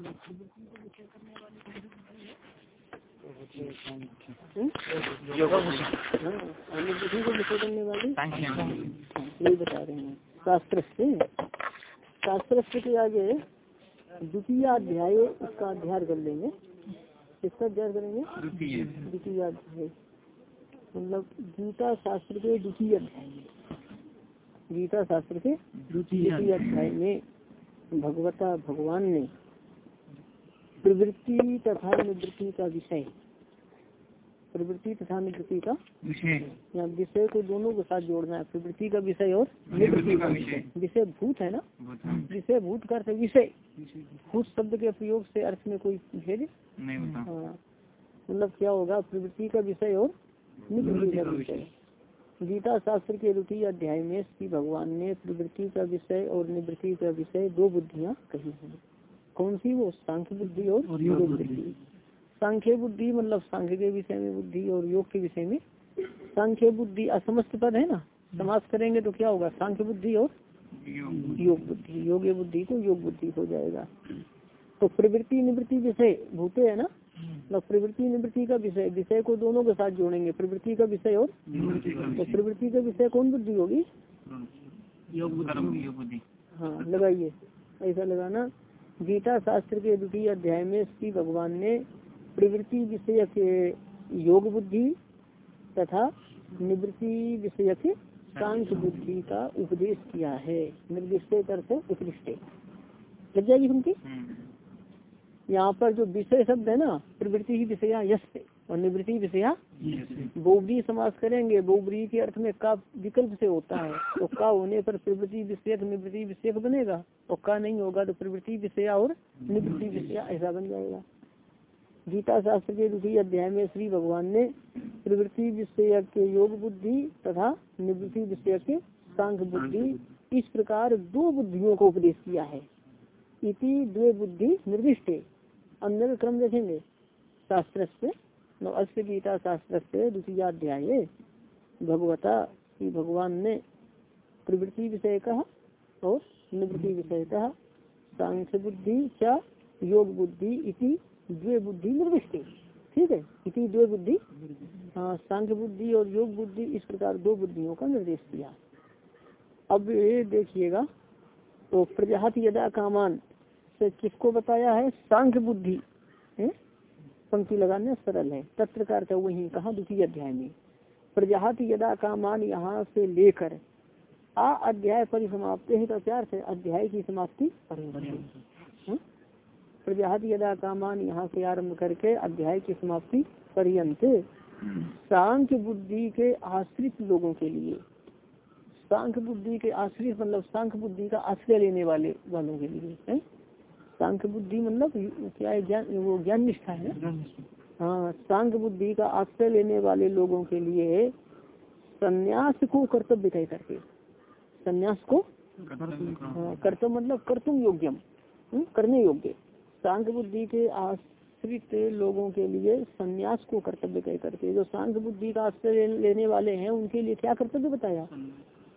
अनुभूति को विषय करने वाली बता रहे हैं। शास्त्र से शास्त्र के आगे द्वितीय अध्याय उसका अध्ययन कर लेंगे। किसका अध्ययन करेंगे? द्वितीय। अध्याय। मतलब गीता शास्त्र के द्वितीय अध्याय। गीता शास्त्र के द्वितीय अध्याय में भगवता भगवान ने प्रवृत्ति तथा निवृत्ति का विषय। प्रवृत्ति तथा निवृत्ति का विषय। यहाँ विषय को दोनों के साथ जोड़ना है प्रवृत्ति का विषय और निवृत्ति का विषय। विषय। भूत है ना? विषय भूत का अर्थ विषय। भूत। शब्द के प्रयोग से अर्थ में कोई भेद? हाँ। मतलब क्या होगा? प्रवृत्ति का विषय और निवृत्ति का विषय। गीता शास्त्र के द्वितीय अध्याय में श्री भगवान ने प्रवृत्ति का विषय और निवृत्ति का विषय दो बुद्धियाँ कही हैं। कौन सी? वो सांख्य बुद्धि और योग बुद्धि। सांख्य बुद्धि मतलब सांख्य के विषय में बुद्धि और योग के विषय में। सांख्य बुद्धि असमस्त पद है ना? समास करेंगे तो क्या होगा? सांख्य बुद्धि और योग बुद्धि। योग बुद्धि। को योग बुद्धि हो जाएगा। तो प्रवृत्ति निवृत्ति विषय भूते है ना? मतलब प्रवृत्ति निवृत्ति का विषय विषय को दोनों के साथ जोड़ेंगे। प्रवृत्ति का विषय और तो प्रवृत्ति का विषय कौन बुद्धि होगी? योग बुद्धि। हाँ लगाइए। ऐसा लगाना। गीता शास्त्र के द्वितीय अध्याय में श्री भगवान ने प्रवृत्ति विषय के योग बुद्धि तथा निवृत्ति विषय के सांख्य बुद्धि का उपदेश किया है। निर्दिष्ट से उत्कृष्ट लग जाएगी उनकी यहाँ पर जो विषय शब्द है ना प्रवृत्ति ही विषय यश और निवृत्ति विषया बोबरी समास करेंगे। बोबरी के अर्थ में का विकल्प से होता है। तो का होने पर प्रवृत्ति विषयक निवृत्ति विषयक बनेगा। और का नहीं होगा तो प्रवृत्ति विषया और निवृत्ति विषया ऐसा बन जाएगा। गीता शास्त्र के द्वितीय अध्याय में श्री भगवान ने प्रवृत्ति विषय के योग बुद्धि तथा निवृत्ति विषय के सांख्य बुद्धि इस प्रकार दो बुद्धियों को उपदेश किया है। इति द्वे बुद्धि निर्दिष्ट। अंदर क्रम देखेंगे। शास्त्र से अस्य गीता शास्त्र से द्वितीय अध्याय भगवता श्री भगवान ने प्रवृत्ति विषय कहा और निवृत्ति विषय कहा सांख्य बुद्धि क्या योग बुद्धि इति द्वे बुद्धि निर्दिष्ट ठीक है? इति द्वे बुद्धि। हाँ सांख्य बुद्धि और योग बुद्धि, इस प्रकार दो बुद्धियों का निर्देश दिया। अब ये देखिएगा तो प्रजात यदा कामान से किसको बताया है? सांख्य बुद्धि। पंक्ति लगाने सरल है। तत्र का अर्थ वही कहा द्वितीय अध्याय में। प्रजात यदा कामान यहाँ से लेकर आ अध्याय परिसमाप्ति है तो प्यार से अध्याय की समाप्ति प्रजात यदा कामान यहाँ से आरंभ करके अध्याय की समाप्ति पर्यंत सांख्य बुद्धि के आश्रित लोगों के लिए। सांख्य बुद्धि के आश्रित मतलब सांख्य बुद्धि का आश्रय लेने वाले वालों के लिए, है? सांख्य बुद्धि मतलब क्या है ज्ञान वो ज्ञान निष्ठा है हाँ सांख्य बुद्धि का आश्रय लेने वाले लोगों के लिए संन्यास को कर्तव्य कह करके। संन्यास को? हाँ, कर्तव्य मतलब कर्तुम योग्यम। करने योग्य। सांख्य बुद्धि के आश्रित लोगों के लिए संन्यास को कर्तव्य कह करके जो सांख्य बुद्धि का आश्रय लेने वाले हैं उनके लिए क्या कर्तव्य बताया?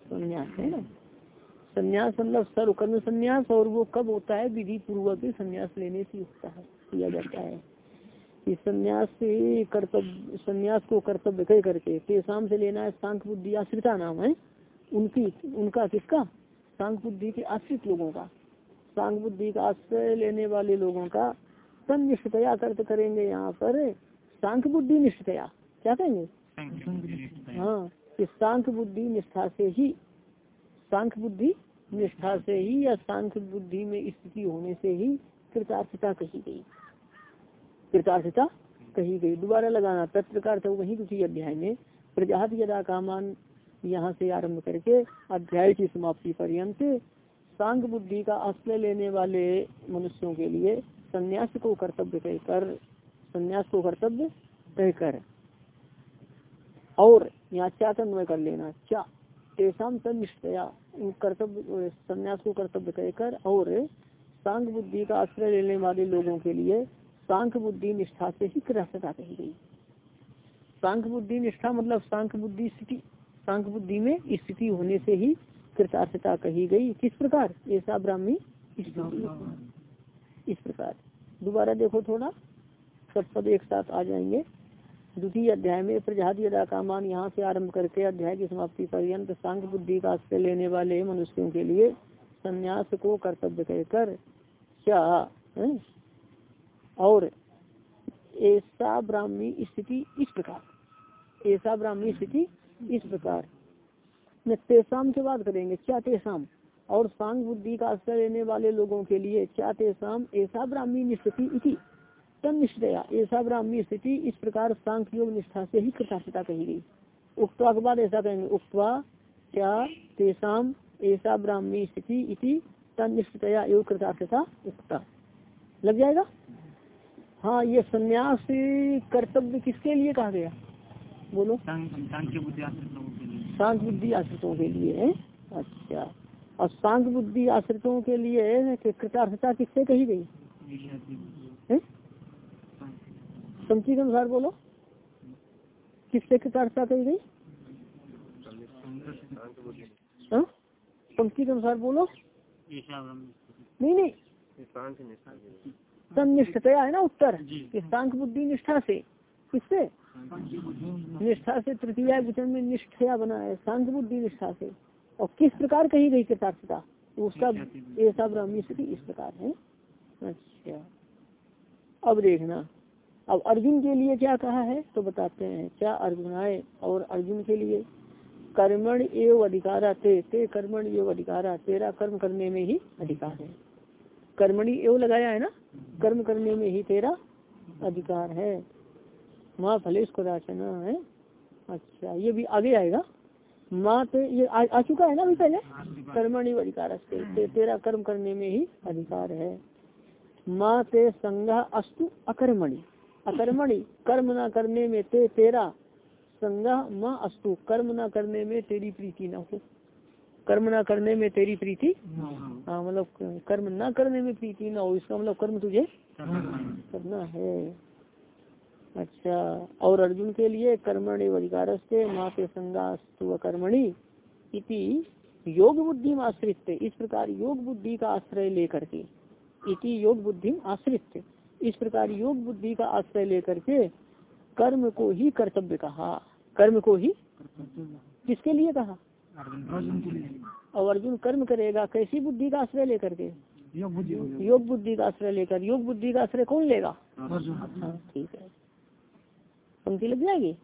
संन्यास है ना? संन्यास मतलब सर्व कर्म संन्यास और वो कब होता है? विधि पूर्वक संन्यास लेने से होता है किया जाता है। कि संन्यास से कर्तव्य संन्यास को कर्तव्य कह करके तेसाम से लेना है सांख बुद्धि आश्रिता नाम है। उनकी उनका किसका? सांख बुद्धि के आश्रित लोगों का। सांख बुद्धि का आश्रय लेने वाले लोगों का तन निष्ठतया कर्त करेंगे यहाँ पर। सांख बुद्धि निष्ठतया क्या कहेंगे? हाँ कि सांख बुद्धि निष्ठा से ही सांख्य बुद्धि निष्ठा से ही या सांख्य बुद्धि में स्थिति होने से ही कृतार्थता कही गई। कृतार्थता कही गई। दोबारा लगाना तत्प्रकार था वही किसी अध्याय में प्रजात यदा कामान यहाँ से आरंभ करके अध्याय की समाप्ति पर्यंत सांग बुद्धि का आश्रय लेने वाले मनुष्यों के लिए संन्यास को कर्तव्य कहकर, संन्यास को कर्तव्य कहकर और यहाँ चा तन्वय कर लेना, चा। तेसाम निष्ठया कर्तव्य संन्यास को कर्तव्य कहकर और सांख बुद्धि का आश्रय लेने वाले लोगों के लिए सांख बुद्धि निष्ठा से ही कृतता कही गई। सांख बुद्धि निष्ठा मतलब सांख बुद्धि स्थिति सांख बुद्धि में स्थिति होने से ही कृतार्थता कही गई। किस प्रकार? ऐसा ब्राह्मी इस प्रकार। दोबारा देखो थोड़ा। सब पद एक साथ आ जाएँगे। द्वितीय अध्याय में, प्रजाति का मान यहाँ से आरंभ करके अध्याय की समाप्ति पर्यंत सांख बुद्धि का आश्रय लेने वाले मनुष्यों के लिए संन्यास को कर्तव्य कहकर क्या? और ऐसा ब्राह्मी स्थिति इस प्रकार, ऐसा ब्राह्मी स्थिति इस प्रकार। तेसाम के बाद करेंगे, क्या तेसाम? और सांग बुद्धि का आश्रय लेने वाले लोगों के लिए क्या तेसाम? ऐसा ब्राह्मी स्थिति इति। तन निष्ठया। ऐसा ब्राह्मी स्थिति इस प्रकार सांख योग निष्ठा से ही कृतार्थता कही गई। उक्तवा के बाद ऐसा कहेंगे उक्तवा क्या तेसाम ऐसा ब्राह्मी स्थिति इति तन निष्ठया योग कृतार्थता उक्ता। लग जाएगा? हाँ ये संन्यास कर्तव्य किसके लिए कहा गया? बोलो। शांत बुद्धि आश्रितों के लिए। है? अच्छा। और शांत बुद्धि आश्रितों के लिए कृतार्थता किससे कही गई? संति के अनुसार बोलो। किससे कृतार्थता कही गई? हाँ? पंक्ति के अनुसार बोलो। नहीं नहीं। तनिष्ठतया है ना उत्तर? सांख बुद्धि निष्ठा से। किससे? निष्ठा से तृतीय वचन में निष्ठया बना है शांत बुद्धि निष्ठा से। और किस प्रकार कही गई कृतार्थता उसका ऐसा ब्राह्मी स्थिति इस प्रकार है। अच्छा। अब देखना। अब अर्जुन के लिए क्या कहा है तो बताते हैं क्या अर्जुन आए और अर्जुन के लिए कर्मण एवं अधिकारा ते ते कर्मण एवं अधिकारा तेरा कर्म करने में ही अधिकार है। कर्मणी एवं लगाया है ना? कर्म करने में ही तेरा अधिकार है। माँ फलेश को राचना है। अच्छा ये भी आगे आएगा। माँ तो ये आ, आ चुका है ना अभी पहले? कर्मणि अधिकार ते, तेरा कर्म करने में ही अधिकार है। माँ ते संज्ञा अस्तु अकर्मणि। अकर्मणि कर्म ना करने में ते तेरा संज्ञा माँ अस्तु। कर्म ना करने में तेरी प्रीति न हो। कर्म ना करने में तेरी प्रीति हाँ। मतलब कर्म ना करने में प्रीति ना हो इसका मतलब कर्म तुझे करना है। अच्छा और अर्जुन के लिए कर्मणि अधिकार से माँ के संगास्तु कर्मणि इति योग बुद्धि आश्रित इस प्रकार योग बुद्धि का आश्रय लेकर के इति योग बुद्धि आश्रित इस प्रकार योग बुद्धि का आश्रय लेकर के कर्म को ही कर्तव्य कहा। कर्म को ही किसके लिए कहा? और अर्जुन कर्म करेगा, कैसी बुद्धि का आश्रय लेकर के? योग बुद्धि का आश्रय लेकर। योग बुद्धि का आश्रय कौन लेगा? ठीक है। पंक्ति लग जाएगी?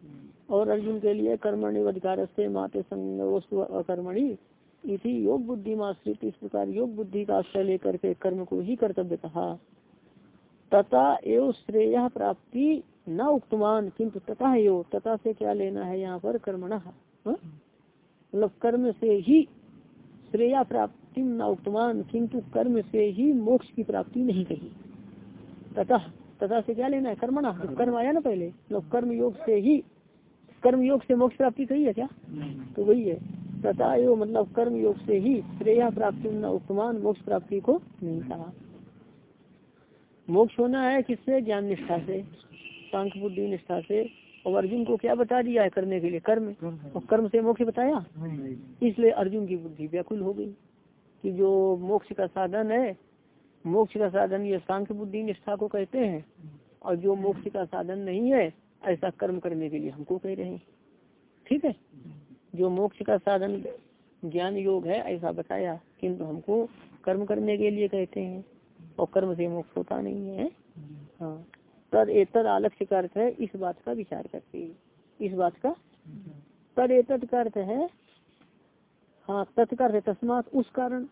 और अर्जुन के लिए कर्मणि अधिकार से माते कर्मणि इसी योग बुद्धि में आश्रित इस प्रकार योग बुद्धि का आश्रय लेकर के कर्म को ही कर्तव्य कहा। तथा एवं श्रेय प्राप्ति न उक्तमान किंतु तथा यो तथा से क्या लेना है यहाँ पर कर्मण? मतलब कर्म से ही श्रेया प्राप्ति न उक्तमान किंतु कर्म से ही मोक्ष की प्राप्ति नहीं कही। तथा तथा से क्या लेना है? कर्मणा। कर्म आया ना पहले? मतलब कर्म योग से ही कर्म योग से मोक्ष प्राप्ति कही है क्या? तो वही है। तथा यो मतलब कर्म योग से ही श्रेया प्राप्ति न उक्तमान मोक्ष प्राप्ति को नहीं कहा। मोक्ष होना है किससे? ज्ञान निष्ठा से। सांख बुद्धि निष्ठा से। और अर्जुन को क्या बता दिया है करने के लिए? कर्म। और कर्म से मोक्ष बताया? इसलिए अर्जुन की बुद्धि व्याकुल हो गई कि जो मोक्ष का साधन है, मोक्ष का साधन ये सांख्य बुद्धि निष्ठा को कहते हैं। और जो मोक्ष का साधन नहीं है, ऐसा कर्म करने के लिए हमको कह रहे हैं। ठीक है? जो मोक्ष का साधन ज्ञान योग है, ऐसा बताया, किंतु हमको कर्म करने के लिए कहते हैं। और कर्म से मोक्ष होता नहीं है। हाँ। तद एतद आलक्ष्य का अर्थ है इस बात का विचार करके इस बात का? तद एतद का अर्थ है हाँ तत्कर तस्मात उस कारण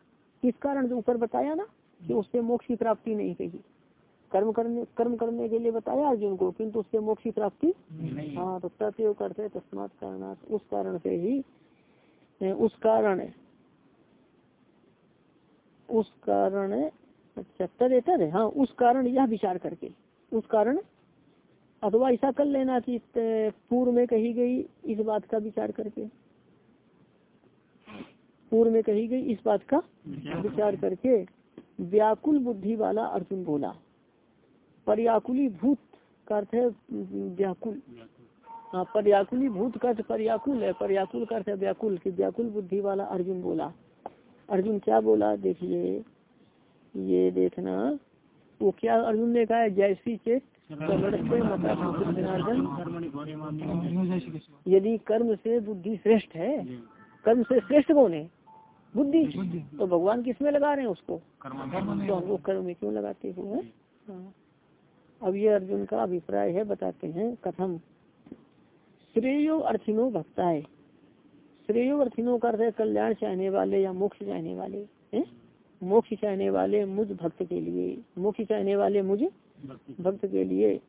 किस कारण जो ऊपर बताया ना कि उससे मोक्ष की प्राप्ति नहीं कही कर्म करने कर्म करने के लिए बताया अर्जुन को किंतु उससे मोक्ष की प्राप्ति हाँ तो तत्व करते तस्मात कारण उस कारण से ही उस कारण उस कारण अच्छा तद तद है। हाँ उस कारण यह विचार करके, उस कारण अथवा ऐसा कर लेना कि पूर्व में कही गई इस बात का विचार करके। पूर्व में कही गई इस बात का विचार करके व्याकुल बुद्धि वाला अर्जुन बोला। पर्याकुली भूत का अर्थ है व्याकुल। हाँ पर्याकुली भूत का अर्थ पर्याकुल है। पर्याकुल का अर्थ है व्याकुल, की व्याकुल बुद्धि वाला अर्जुन बोला। अर्जुन क्या बोला, देखिए ये देखना। वो क्या अर्जुन ने कहा है? जैसी चेत यदि कर्म से बुद्धि श्रेष्ठ है, कर्म से श्रेष्ठ कौन है? बुद्धि। तो भगवान किसमें लगा रहे हैं उसको? तो हम लोग कर्म में क्यों लगाते हुए हाँ। अब ये अर्जुन का अभिप्राय है, बताते हैं कथम। श्रेयो अर्थिनो भक्ता है श्रेयो अर्थिनो का अर्थ कल्याण चाहने वाले या मोक्ष चाहने वाले मोक्ष चाहने वाले मुझ भक्त के लिए, मोक्ष चाहने वाले मुझ भक्त के लिए,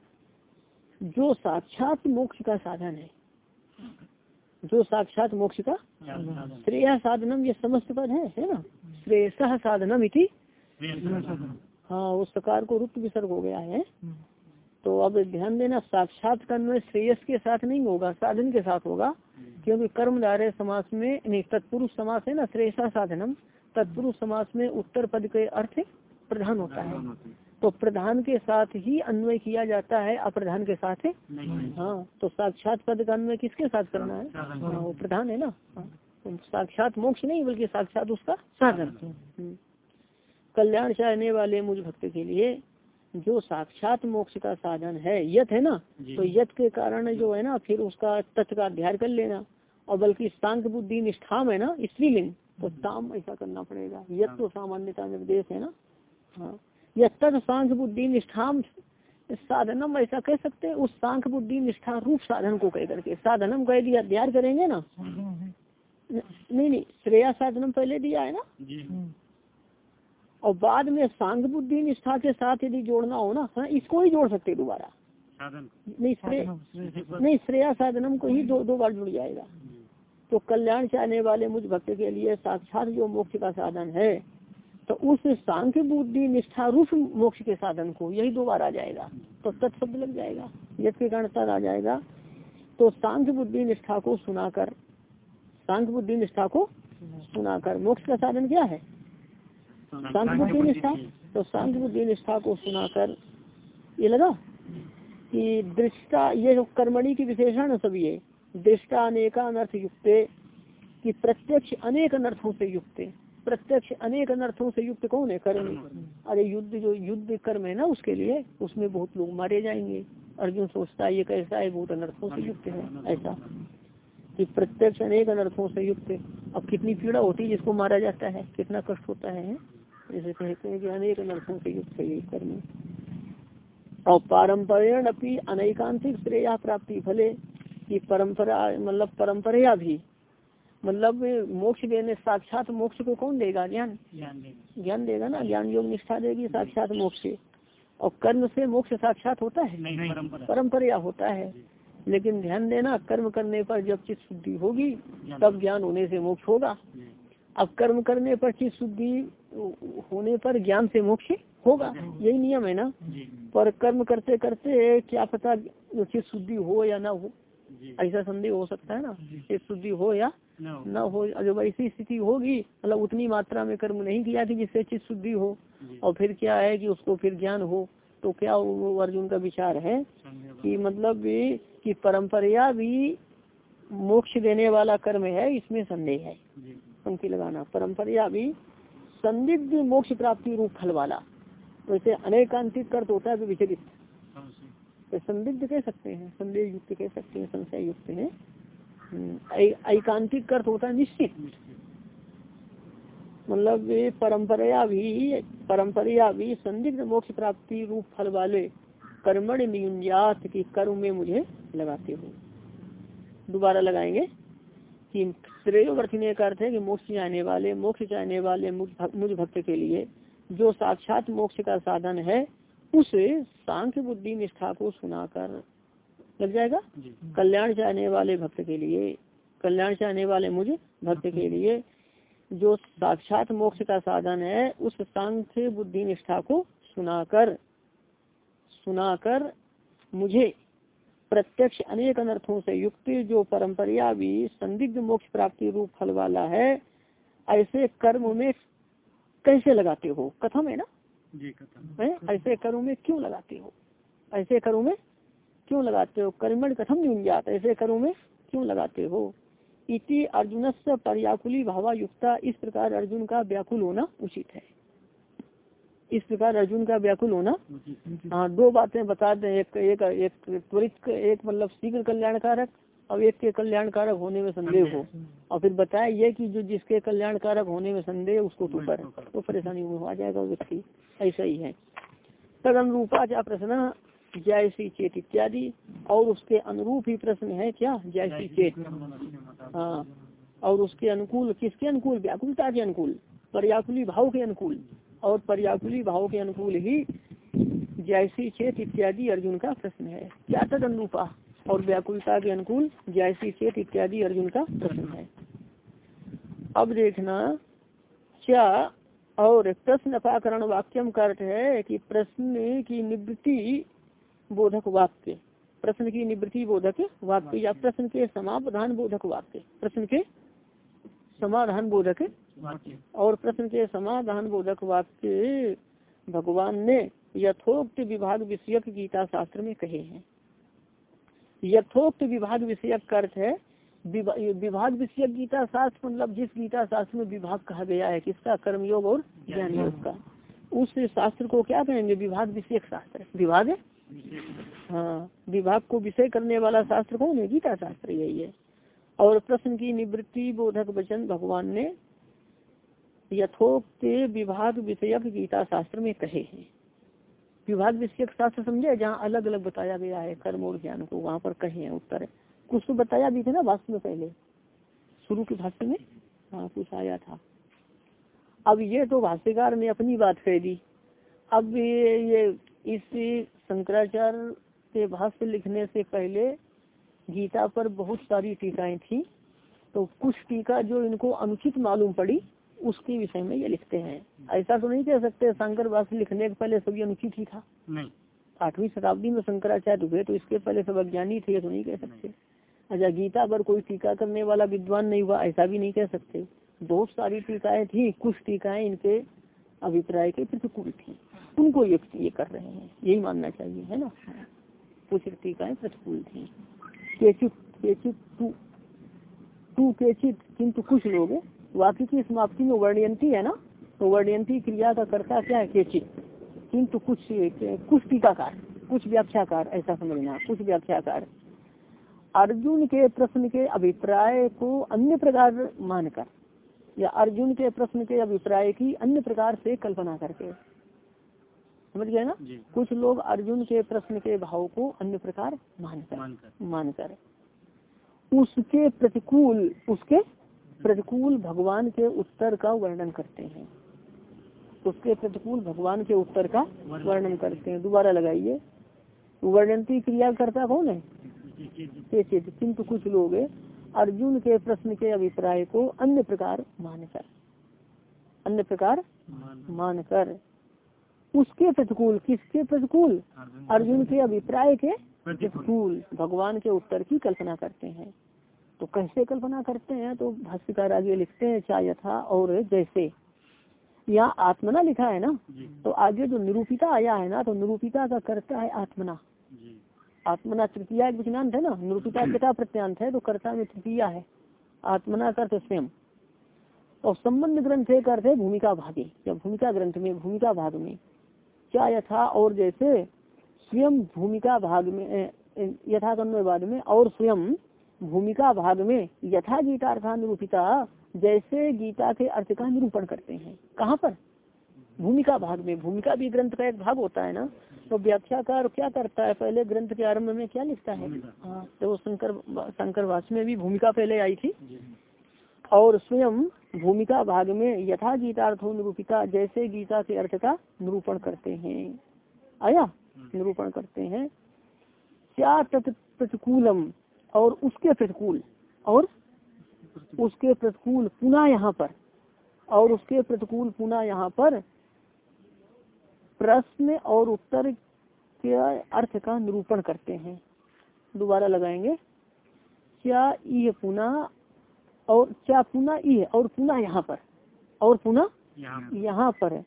जो साक्षात मोक्ष का साधन है, जो साक्षात मोक्ष का श्रेय साधनम, ये समस्त पद है है ना? श्रेय साधनम इति। हाँ उस प्रकार को रुक्त विसर्ग हो गया है। तो अब ध्यान देना, साक्षात कर्म श्रेयस के साथ नहीं होगा, साधन के साथ होगा, क्योंकि कर्म दारे समास में, नहीं, तत्पुरुष समास है ना श्रेषा साधनम। तत्पुरुष समास में उत्तर पद के अर्थ प्रधान होता है। तो प्रधान के साथ ही अन्वय किया जाता है अप्रधान के साथ? है हाँ तो साक्षात पद का अन्वय किसके साथ करना है? हाँ, वो प्रधान है ना? हाँ, तो साक्षात मोक्ष नहीं बल्कि साक्षात उसका साधन। हम्म। कल्याण चाहने वाले मुझ भक्त के लिए जो साक्षात मोक्ष का साधन है यथ है ना? तो यथ के कारण जो है ना फिर उसका तथ्य का अध्ययन कर लेना। और बल्कि शांत बुद्धि निष्ठाम है ना स्त्रीलिंग। तो ताम ऐसा करना पड़ेगा। यद तो सामान्यता निर्देश है ना? हाँ। या तद सांख बुद्धि निष्ठाम साधनम ऐसा कह सकते हैं उस सांख बुद्धि निष्ठा रूप साधन को कह करके। साधनम कह दिया अध्ययन करेंगे ना? नहीं नहीं श्रेया साधनम पहले दिया है ना? और बाद में सांग बुद्धि निष्ठा के साथ यदि जोड़ना हो ना हाँ इसको ही जोड़ सकते दोबारा। नहीं श्रेय नहीं श्रेया साधनम को ही दो दो बार जुड़ जाएगा। तो कल्याण चाहने वाले मुझ भक्त के लिए साक्षात जो मोक्ष का साधन है तो उस सांख्य बुद्धि निष्ठा रूप मोक्ष के साधन को यही दो बार आ जाएगा तो तत्शब्द लग जाएगा यद के कारण तद आ जाएगा। तो सांख्य बुद्धि निष्ठा को सुनाकर सांख्य बुद्धि निष्ठा को सुनाकर मोक्ष का साधन क्या है? सांख्य बुद्धि निष्ठा। तो सांख्य बुद्धि निष्ठा को सुनाकर ये लगा कि दृष्टा ये जो कर्मणी की विशेषण है सब ये दृष्टा अनेका अनर्थ युक्त, कि प्रत्यक्ष अनेक अनर्थों से युक्त। प्रत्यक्ष अनेक अनर्थों से युक्त कौन है? कर्म। अरे युद्ध जो, युद्ध कर्म है ना उसके लिए, उसमें बहुत लोग मारे जाएँगे। अर्जुन सोचता है, ये कैसा है? बहुत अनर्थों से युक्त है, ऐसा। कि प्रत्यक्ष अनेक अनर्थों से युक्त। अब कितनी पीड़ा होती है जिसको मारा जाता है? कितना कष्ट होता है जैसे कहते हैं कि अनेक अनर्थों से युक्त है ये कर्म। और पारंपरण अपनी अनेकांतिक श्रेया प्राप्ति फले। कि परंपरा मतलब परंपरा भी मतलब मोक्ष देने साक्षात मोक्ष को कौन देगा? ज्ञान। ज्ञान देगा। ना? ज्ञान योग निष्ठा देगी साक्षात मोक्ष। और कर्म से मोक्ष साक्षात होता है? परंपरा। होता है। लेकिन ध्यान देना कर्म करने पर जब चित्त शुद्धि होगी तब ज्ञान होने से मोक्ष होगा। अब कर्म करने पर चित्त शुद्धि होने पर ज्ञान से मोक्ष होगा। यही नियम है ना? पर कर्म करते करते क्या पता चित्त शुद्धि हो या ना हो। ऐसा संदेह हो सकता है ना? चित्त शुद्धि हो या न हो। जब ऐसी स्थिति होगी मतलब उतनी मात्रा में कर्म नहीं किया कि जिससे चित्त शुद्धि हो और फिर क्या है कि उसको फिर ज्ञान हो तो क्या अर्जुन का विचार है कि मतलब कि परंपरा भी मोक्ष देने वाला कर्म है इसमें संदेह है। पंक्ति लगाना परंपरा भी संदिग्ध मोक्ष प्राप्ति रूप फल वाला। वैसे अनेकांतिक कर्त होता है विचरित तो संदिग्ध कह सकते हैं संदेह युक्त कह सकते हैं संशय युक्त है एकांतिक अर्थ होता है निश्चित। मतलब ये परंपरा भी परंपरा भी संदिग्ध मोक्ष प्राप्ति रूप फल वाले कर्मण नियुंजात की कर्म में मुझे लगाते हो। दोबारा लगाएँगे कि श्रेय वर्तने का अर्थ है कि मोक्ष जाने वाले, मोक्ष चाहने वाले मुझ भक्त के लिए जो साक्षात मोक्ष का साधन है उस सांख्य बुद्धि निष्ठा को सुनाकर लग जाएगा? कल्याण चाहने वाले भक्त के लिए कल्याण चाहने वाले मुझे भक्त के लिए जो साक्षात मोक्ष का साधन है उस सांख्य बुद्धि निष्ठा को सुनाकर सुनाकर मुझे प्रत्यक्ष अनेक अनर्थों से युक्त जो परंपरा भी संदिग्ध मोक्ष प्राप्ति रूप फल वाला है ऐसे कर्म में कैसे लगाते हो? कथम है ना? ऐसे कर्म में क्यों लगाते हो? ऐसे कर्म में क्यों लगाते हो? कर्मण कथम जाता ऐसे कर्म में क्यों लगाते हो? इति अर्जुन से पर्याकुली भावा युक्ता इस प्रकार अर्जुन का व्याकुल होना उचित है। इस प्रकार अर्जुन का व्याकुल होना हाँ दो बातें बता दें एक एक एक त्वरित एक मतलब शीघ्र कल्याणकारक और एक के कल्याणकारक होने में संदेह हो। और फिर बताया ये कि जो जिसके कल्याणकारक होने में संदेह उसको तो तो परेशानी में आ जाएगा व्यक्ति ऐसा ही है। तद अनुरूपा क्या प्रश्न जैसी चेत इत्यादि और उसके अनुरूप ही प्रश्न है क्या? जैसी चेत। हाँ और उसके अनुकूल किसके अनुकूल? व्याकुलता के अनुकूल पर्याकुली भाव के अनुकूल और पर्याकुली भाव के अनुकूल ही जैसी चेत इत्यादि अर्जुन का प्रश्न है। क्या तद अनुरूपा और व्याकुलता के अनुकूल जैसी चेत इत्यादि अर्जुन का प्रश्न है। अब देखना क्या और प्रश्न अपाकरण वाक्यम का अर्थ है कि प्रश्न की निवृत्ति बोधक वाक्य। प्रश्न की निवृत्ति बोधक वाक्य या प्रश्न के समाधान बोधक वाक्य। प्रश्न के समाधान बोधक और प्रश्न के समाधान बोधक वाक्य भगवान ने यथोक्त विभाग विषयक गीता शास्त्र में कहे हैं। यथोक्त विभाग विषयक का अर्थ है विभाग विषयक गीता शास्त्र मतलब जिस गीता शास्त्र में विभाग कहा गया है, किसका? कर्मयोग और ज्ञान योग का। उस शास्त्र को क्या कहेंगे? विभाग विषयक शास्त्र। विभाग है? हाँ विभाग को विषय करने वाला शास्त्र कौन है? गीता शास्त्र यही है। और प्रश्न की निवृत्ति बोधक वचन भगवान ने यथोक्त विभाग विषयक गीता शास्त्र में कहे हैं। विभाग विषयक शास्त्र समझे? जहाँ अलग अलग बताया गया है, कर्म और ज्ञान को, वहाँ पर कहे हैं उत्तर। कुछ तो बताया भी थे ना भाष्य में पहले। शुरू के भाष्य में? हाँ कुछ आया था। अब ये तो भाष्यकार ने अपनी बात कह दी अब ये ये इस शंकराचार्य के भाष्य लिखने से पहले गीता पर बहुत सारी टीकाएँ थी। तो कुछ टीका जो इनको अनुचित मालूम पड़ी उसके विषय में ये लिखते हैं। ऐसा तो नहीं कह सकते शंकर भाष्य लिखने के पहले सभी अनुचित ही था। नहीं। आठवीं शताब्दी में शंकराचार्य हुए तो इसके पहले सब अज्ञानी थे तो नहीं कह सकते। अच्छा गीता पर कोई टीका करने वाला विद्वान नहीं हुआ ऐसा भी नहीं कह सकते। बहुत सारी टीकाएँ थी कुछ टीकाएँ इनके अभिप्राय के प्रतिकूल थी। उनको ये, ये कर रहे हैं यही मानना चाहिए है ना? कुछ टीकाएँ प्रतिकूल थी। टू केचित किंतु कुछ लोग वाक्य की समाप्ति में वर्णयंती है ना? तो वर्णयंती क्रिया का कर्ता क्या है? केचित। किंतु कुछ कुछ टीकाकार कुछ व्याख्याकार ऐसा समझना कुछ व्याख्याकार। अर्जुन के प्रश्न के अभिप्राय को अन्य प्रकार मानकर या अर्जुन के प्रश्न के अभिप्राय की अन्य प्रकार से कल्पना करके। समझ गए ना? कुछ लोग अर्जुन के प्रश्न के भाव को अन्य प्रकार मानकर मानकर। उसके प्रतिकूल उसके प्रतिकूल भगवान के उत्तर का वर्णन करते हैं। उसके प्रतिकूल भगवान के उत्तर का वर्णन करते हैं। दोबारा लगाइए। वर्णंती क्रिया करता कौन है? किंतु कुछ लोग अर्जुन के प्रश्न के अभिप्राय को अन्य प्रकार मानकर अन्य प्रकार मानकर। उसके प्रतिकूल किसके प्रतिकूल? अर्जुन के अभिप्राय के प्रतिकूल। भगवान के उत्तर की कल्पना करते हैं। तो कैसे कल्पना करते हैं? तो भाष्यकार आगे लिखते हैं चाहे यथा और जैसे। यहाँ आत्मना लिखा है ना? तो आगे जो निरूपिता आया है ना तो निरूपिता का करता है आत्मना। आत्मना तृतीया एक विज्ञान है ना? निरूपिता पिता प्रत्यांत है तो कर्ता में तृतीया है। आत्मना कर्त स्वयं। और संबंध ग्रंथ एक अर्थ है भूमिका भागी। या भूमिका ग्रंथ में भूमिका भाग में। क्या यथा और जैसे स्वयं भूमिका भाग में यथा बाद में और स्वयं भूमिका भाग में यथा गीता अर्था निरूपिता जैसे गीता के अर्थ का निरूपण करते हैं। कहाँ पर? भूमिका भाग में। भूमिका भी ग्रंथ का एक भाग होता है ना? तो व्याख्याकार क्या करता है? पहले ग्रंथ के आरंभ में क्या लिखता है? हाँ तो शंकर शंकर वास में भी भूमिका पहले आई थी। और स्वयं भूमिका भाग में यथा गीतार्थो निरूपिता जैसे गीता के अर्थ का निरूपण करते हैं। आया? निरूपण करते हैं। क्या प्रतिकूलम और उसके प्रतिकूल? और उसके प्रतिकूल पुनः यहाँ पर। और उसके प्रतिकूल पुनः यहाँ पर प्रश्न और उत्तर के अर्थ का निरूपण करते हैं। दोबारा लगाएँगे। क्या ये पुनः और क्या पुनः ये और पुनः यहाँ पर? और पुनः यहाँ पर।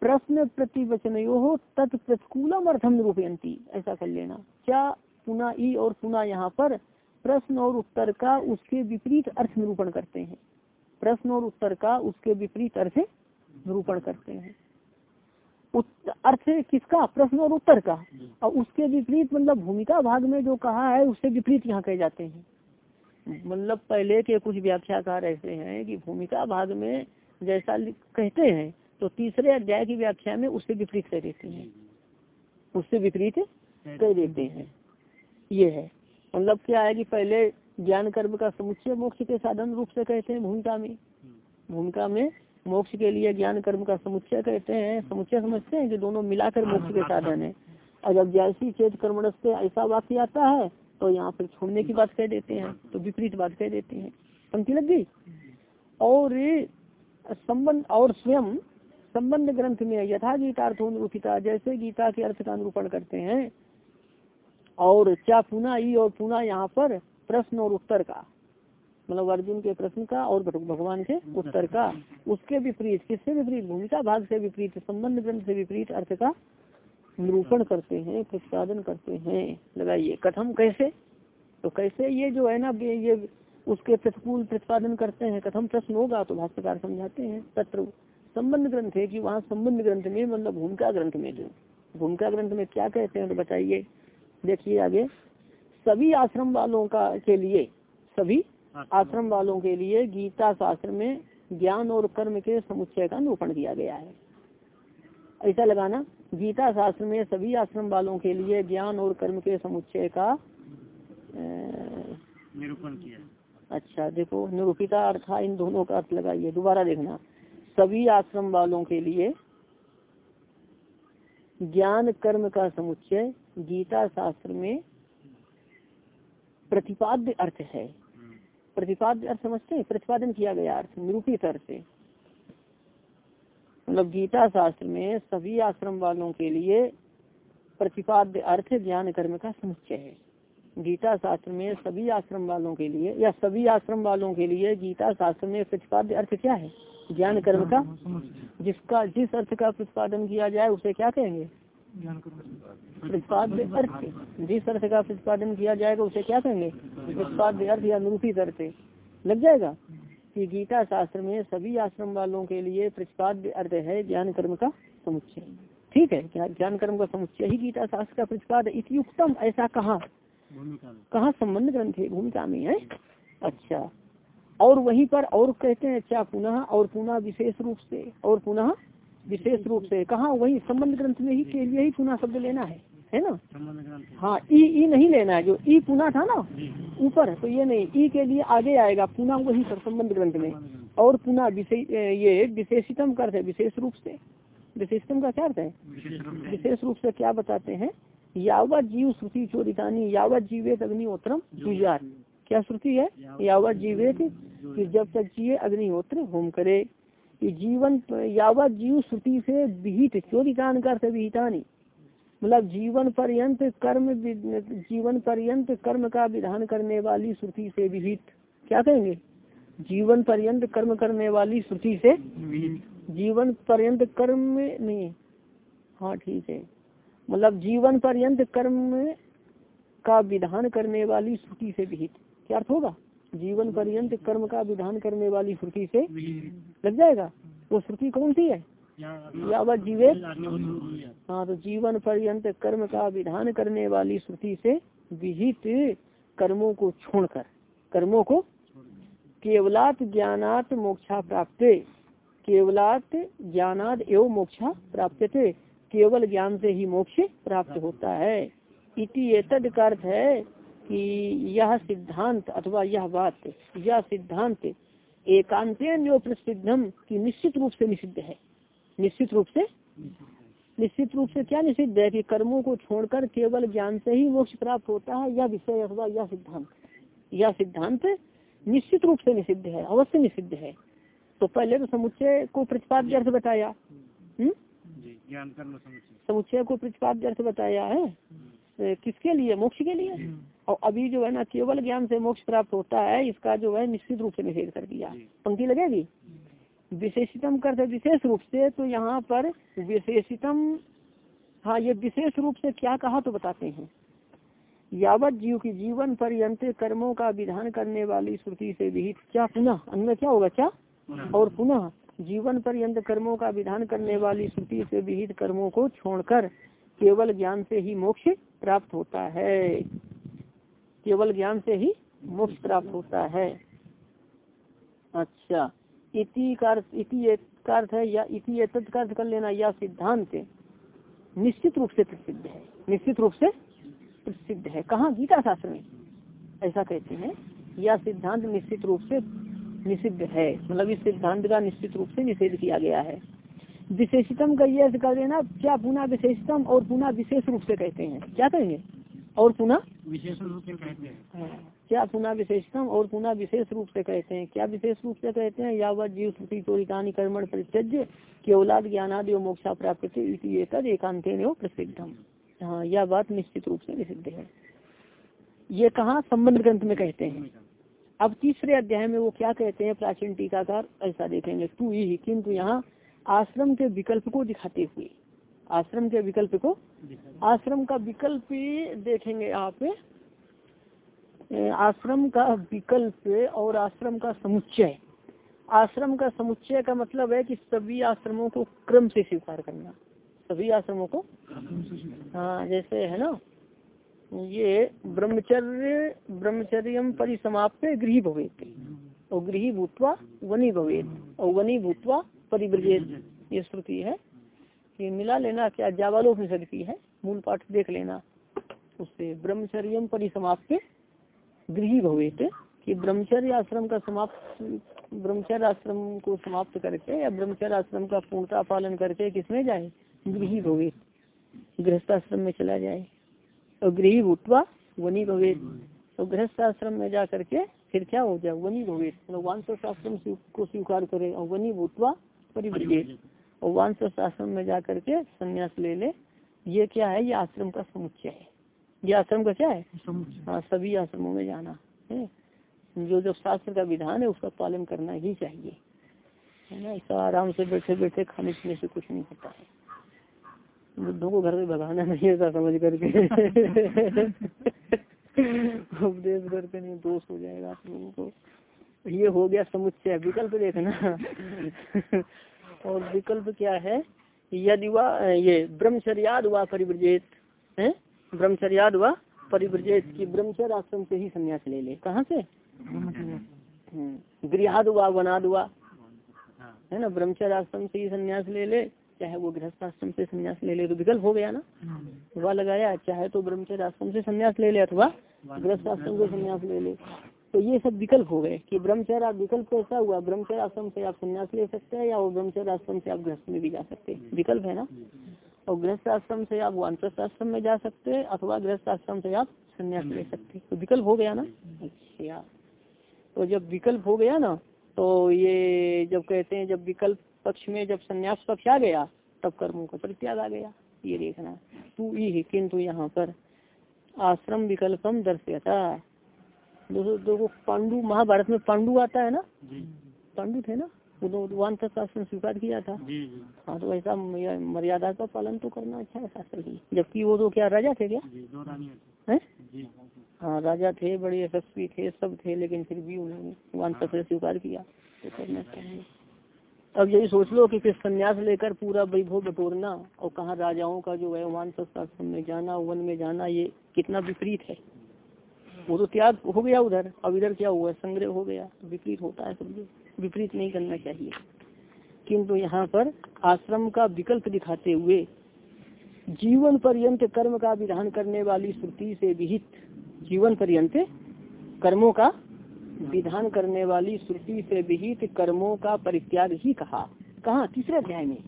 प्रश्न प्रतिवचन हो। तत्प्रतिकूलम अर्थम निरूपयंती ऐसा कर लेना। क्या पुनः ई और पुनः यहाँ पर प्रश्न और उत्तर का उसके विपरीत अर्थ निरूपण करते हैं? प्रश्न और उत्तर का उसके विपरीत अर्थ निरूपण करते हैं। अर्थ किसका? प्रश्न और उत्तर का। और उसके विपरीत मतलब भूमिका भाग में जो कहा है, उससे विपरीत यहाँ कहे जाते हैं। मतलब पहले के कुछ व्याख्याकार ऐसे हैं कि भूमिका भाग में जैसा कहते हैं तो तीसरे अध्याय की व्याख्या में उससे विपरीत कह देते हैं। उससे विपरीत कह देते हैं। ये है। मतलब क्या है कि पहले ज्ञान कर्म का समुच्चय मोक्ष के साधन रूप से कहते हैं भूमिका में। भूमिका में मोक्ष के लिए ज्ञान कर्म का समुच्चय कहते हैं, समुच्चय समझते हैं कि दोनों मिलाकर मोक्ष के साधन है। और जब जैसी चेत कर्म से ऐसा वाक्य आता है तो यहाँ पर छोड़ने की बात कह देते हैं तो विपरीत बात कह देते हैं। पंक्ति लग गई? और संबंध और स्वयं, संबंध ग्रंथ में यथा गीतार्थोनुरूपिता जैसे गीता के अर्थ का अनुरूपण करते हैं। और क्या पुनः ई और पुनः यहाँ पर प्रश्न और उत्तर का। मतलब अर्जुन के प्रश्न का और भगवान के उत्तर का। उसके विपरीत, किससे विपरीत? भूमिका भाग से विपरीत, संबंध ग्रंथ से विपरीत अर्थ का निरूपण करते हैं, प्रतिपादन करते हैं। लगाइए, कथम कैसे? तो कैसे ये जो है ना ये उसके प्रतिकूल प्रतिपादन करते हैं, कथम प्रश्न होगा तो भाष्यकार समझाते हैं। तत्र संबंध ग्रंथ है कि वहाँ संबंध ग्रंथ में मतलब भूमिका ग्रंथ में जो भूमिका ग्रंथ में क्या कहते हैं तो बताइए। देखिए आगे। सभी आश्रम वालों का के लिए, सभी आश्रम वालों के लिए गीता शास्त्र में ज्ञान और कर्म के समुच्चय का निरूपण किया गया है। ऐसा लगाना गीता शास्त्र में सभी आश्रम वालों के लिए ज्ञान और कर्म के समुच्चय का निरूपण किया। अच्छा देखो निरूपिता अर्थ इन दोनों का अर्थ लगाइए दोबारा देखना। सभी आश्रम वालों के लिए ज्ञान कर्म का समुच्चय गीता शास्त्र में प्रतिपाद्य अर्थ है। प्रतिपाद्य अर्थ समझते हैं? प्रतिपादन किया गया अर्थ निरूपित अर्थ से मतलब गीता शास्त्र में सभी आश्रम वालों के लिए प्रतिपाद्य अर्थ ज्ञान कर्म का समुच्चय है। गीता शास्त्र में सभी आश्रम वालों के लिए या सभी आश्रम वालों के लिए गीता शास्त्र में प्रतिपाद्य अर्थ क्या है? ज्ञान कर्म का? जिसका जिस अर्थ का प्रतिपादन किया जाए उसे क्या कहेंगे? प्रतिपाद्य अर्थ जिस अर्थ का प्रतिपादन किया जाएगा उसे क्या कहेंगे? प्रतिपाद्य अर्थ या निरूपित अर्थ लग जाएगा? कि गीता शास्त्र में सभी आश्रम वालों के लिए प्रतिपाद्य अर्थ है ज्ञान कर्म का समुच्चय। ठीक है? ज्ञान कर्म का समुच्चय? ही गीता शास्त्र का प्रतिपाद इतयुक्तम ऐसा कहा? कहा संबंध ग्रंथ है? भूमिका में है। अच्छा। और वहीं पर और कहते हैं अच्छा पुनः और पुनः विशेष रूप से। और पुनः विशेष रूप से। कहा? वही संबंध ग्रंथ में ही के लिए ही पुनः शब्द लेना है है ना? हाँ ई ई नहीं लेना है जो ई पुनः था ना ऊपर तो ये नहीं ई के लिए आगे आएगा पुनः वही पर संबंध ग्रंथ में। और पुनः विशेष ये विशेषितम करते विशेष रूप से। विशेषतम का क्या अर्थ है? विशेष रूप से। क्या बताते हैं? यावत जीव श्रुति चोरितानी यावत जीवित अग्निहोत्रम जुजात क्या श्रुति है? यावत जीवित कि जब तक जिये अग्निहोत्र होम करे। कि जीवन यावत जीव श्रुति से विहित चोरितान कर से विहितानी। मतलब जीवन पर्यंत कर्म जीवन पर्यंत कर्म का विधान करने वाली श्रुति से विहित। क्या कहेंगे? जीवन पर्यंत कर्म करने वाली श्रुति से जीवन पर्यंत कर्म में नहीं। हाँ ठीक है। मतलब जीवन पर्यंत कर्म का विधान करने वाली श्रुति से विहित। क्या अर्थ होगा? जीवन पर्यंत कर्म का विधान करने वाली श्रुति से लग जाएगा? वो श्रुति कौन सी है? यावत जीवे? हाँ। तो जीवन पर्यंत कर्म का विधान करने वाली श्रुति से विहित कर्मों को छोड़कर कर्मों को केवलात ज्ञानात मोक्षा प्राप्त केवलात ज्ञानात एवं मोक्षा प्राप्त थे केवल ज्ञान से ही मोक्ष प्राप्त होता है। इति एतद का अर्थ है कि यह सिद्धांत अथवा यह बात यह सिद्धांत एकांत प्रसिद्धम की निश्चित रूप से निषिद्ध है। निश्चित रूप से? निश्चित रूप से क्या निषिद्ध है कि कर्मों को छोड़कर केवल ज्ञान से ही मोक्ष प्राप्त होता है? यह विषय अथवा यह सिद्धांत। यह सिद्धांत निश्चित रूप से निषिद्ध है अवश्य निषिद्ध है। तो पहले तो समुच्चय को प्रतिपाद्य अर्थ बताया। हम्म? समुच्चय। को प्रतिपाद्य अर्थ बताया है। किसके लिए? मोक्ष के लिए। और अभी जो है ना केवल ज्ञान से मोक्ष प्राप्त होता है इसका जो है निश्चित रूप से निषेध कर दिया। पंक्ति लगेगी? विशेषितम करते विशेष रूप से तो यहाँ पर विशेषितम हाँ ये विशेष रूप से क्या कहा तो बताते हैं। यावत जीव की जीवन पर्यंत कर्मों का विधान करने वाली श्रुति से विहित क्या पुनः? अन्य क्या होगा क्या? और पुनः जीवन पर्यंत कर्मों का विधान करने वाली श्रुति से विहित कर्मों को छोड़कर केवल ज्ञान से ही मोक्ष प्राप्त होता है। केवल ज्ञान से ही मोक्ष प्राप्त होता है। अच्छा। इति का अर्थ है या इति कर लेना या सिद्धांत निश्चित रूप से प्रसिद्ध है। निश्चित रूप से प्रसिद्ध है। कहाँ? गीता शास्त्र में। ऐसा कहते हैं। यह सिद्धांत निश्चित रूप से निषिद्ध है। मतलब इस सिद्धांत का निश्चित रूप से निषेध किया गया है। विशेषतम का यह कर देना क्या पुनः विशेषतम और पुनः विशेष रूप से कहते हैं? क्या कहेंगे? और पुनः? विशेष रूप से कहते हैं। हाँ, क्या पुनः विशेषतम और पुनः विशेष रूप से कहते हैं? क्या विशेष रूप से कहते हैं? यावत जीव त्रुटि चोरितानी कर्मण परित्यज्य केवलाद ज्ञानादि मोक्षा प्राप्त एकांत प्रसिद्धम। हाँ यह बात निश्चित रूप से निषिद्ध है। ये कहा संबंध ग्रंथ में कहते हैं? अब तीसरे अध्याय में वो क्या कहते हैं? प्राचीन टीकाकार ऐसा देखेंगे। तू ही किंतु यहाँ आश्रम के विकल्प को दिखाते हुए आश्रम के विकल्प को आश्रम का विकल्प देखेंगे आप आश्रम का विकल्प और आश्रम का समुच्चय। आश्रम का समुच्चय का मतलब है कि सभी आश्रमों को क्रम से स्वीकार करना। सभी आश्रमों को? हाँ जैसे है ना ये ब्रह्मचर्य ब्रह्मचर्य परिसमाप्त गृह भवेत और गृह भूतवा वनी भवेत और वनी भूतवा परिव्रजेत ये श्रुति है ये मिला लेना क्या जावालोपनिषद की है? मूल पाठ देख लेना। उससे ब्रह्मचर्य परिसमाप्त गृह भवेत कि ब्रह्मचर्य आश्रम का समाप्त ब्रह्मचर्य आश्रम को समाप्त करके या ब्रह्मचर्य आश्रम का पूर्णता पालन करके किसमें जाए? गृह भवेत। गृहस्थाश्रम में चला जाए। और गृह भूतवा वनी भवेद तो गृहस्थ आश्रम में जा करके फिर क्या हो जाए? वनी भवेद मतलब वांस आश्रम को स्वीकार करे और वनी भूतवा परिवृत और वांस आश्रम में जा करके संन्यास ले ले। ये क्या है? ये आश्रम का समुच्चय है। ये आश्रम का क्या है? हाँ सभी आश्रमों में जाना है। जो जो शास्त्र का विधान है उसका पालन करना ही चाहिए। है ना? ऐसा आराम से बैठे बैठे खाने पीने से कुछ नहीं होता है। बुद्धों को घर में भगाना नहीं होता समझ करके। उपदेश करके नहीं दोष हो जाएगा आप लोगों को। ये हो गया समुच्चय। विकल्प देखना। और विकल्प क्या है? यदि वह ये ब्रह्मचर्याद व परिव्रजेत है? ब्रह्मचर्याद व परिव्रजेत की ब्रह्मचर्य आश्रम से ही संन्यास ले ले। कहाँ से? हम्म। गृहाद व वनाद व है ना? ब्रह्मचर्य आश्रम से ही संन्यास ले ले चाहे वो गृहस्थ आश्रम से संन्यास ले ले तो विकल्प हो गया ना? वह लगाया चाहे तो ब्रह्मचर्य आश्रम से संन्यास ले ले अथवा गृहस्थ आश्रम से संन्यास ले ले। तो ये सब विकल्प हो गए कि ब्रह्मचर्य विकल्प कैसा हुआ, ब्रह्मचर्य आश्रम से आप संन्यास ले सकते हैं या वो ब्रह्मचर्य आश्रम से आप गृहस्थ में भी जा सकते हैं। विकल्प है ना? और गृहस्थ आश्रम से आप वानप्रस्थ आश्रम में जा सकते हैं अथवा गृहस्थ आश्रम से आप संन्यास ले सकते हैं। तो विकल्प हो गया ना? अच्छा। तो जब विकल्प हो गया ना तो ये जब कहते हैं जब विकल्प पक्ष में जब संन्यास पक्ष आ गया, तब कर्मों का परित्याग आ गया। ये देखना। तू ही किंतु यहाँ पर आश्रम विकल्पम दर्शता देखो पांडु महाभारत में पांडु आता है ना? पांडु थे ना? वन तक आश्रम स्वीकार किया था। हाँ तो ऐसा मर्यादा का पालन तो करना अच्छा है शास्त्र की। जबकि वो तो क्या राजा थे क्या? है। हाँ? राजा थे बड़े यशस्वी थे सब थे लेकिन फिर भी उन्होंने वन तक स्वीकार किया। तो करना चाहिए अब यही सोच लो कि फिर संन्यास लेकर पूरा वैभव बटोरना और कहा राजाओं का जो है मान शासन में जाना वन में जाना ये कितना विपरीत है। वो तो त्याग हो गया उधर, अब इधर क्या हुआ? संग्रह हो गया, विपरीत होता है समझो विपरीत नहीं करना चाहिए। किंतु यहाँ पर आश्रम का विकल्प दिखाते हुए जीवन पर्यंत कर्म का विधान करने वाली श्रुति से विहित जीवन पर्यंत कर्मों का विधान करने वाली श्रुति से विहित कर्मों का परित्याग ही कहा। कहा? तीसरे अध्याय में।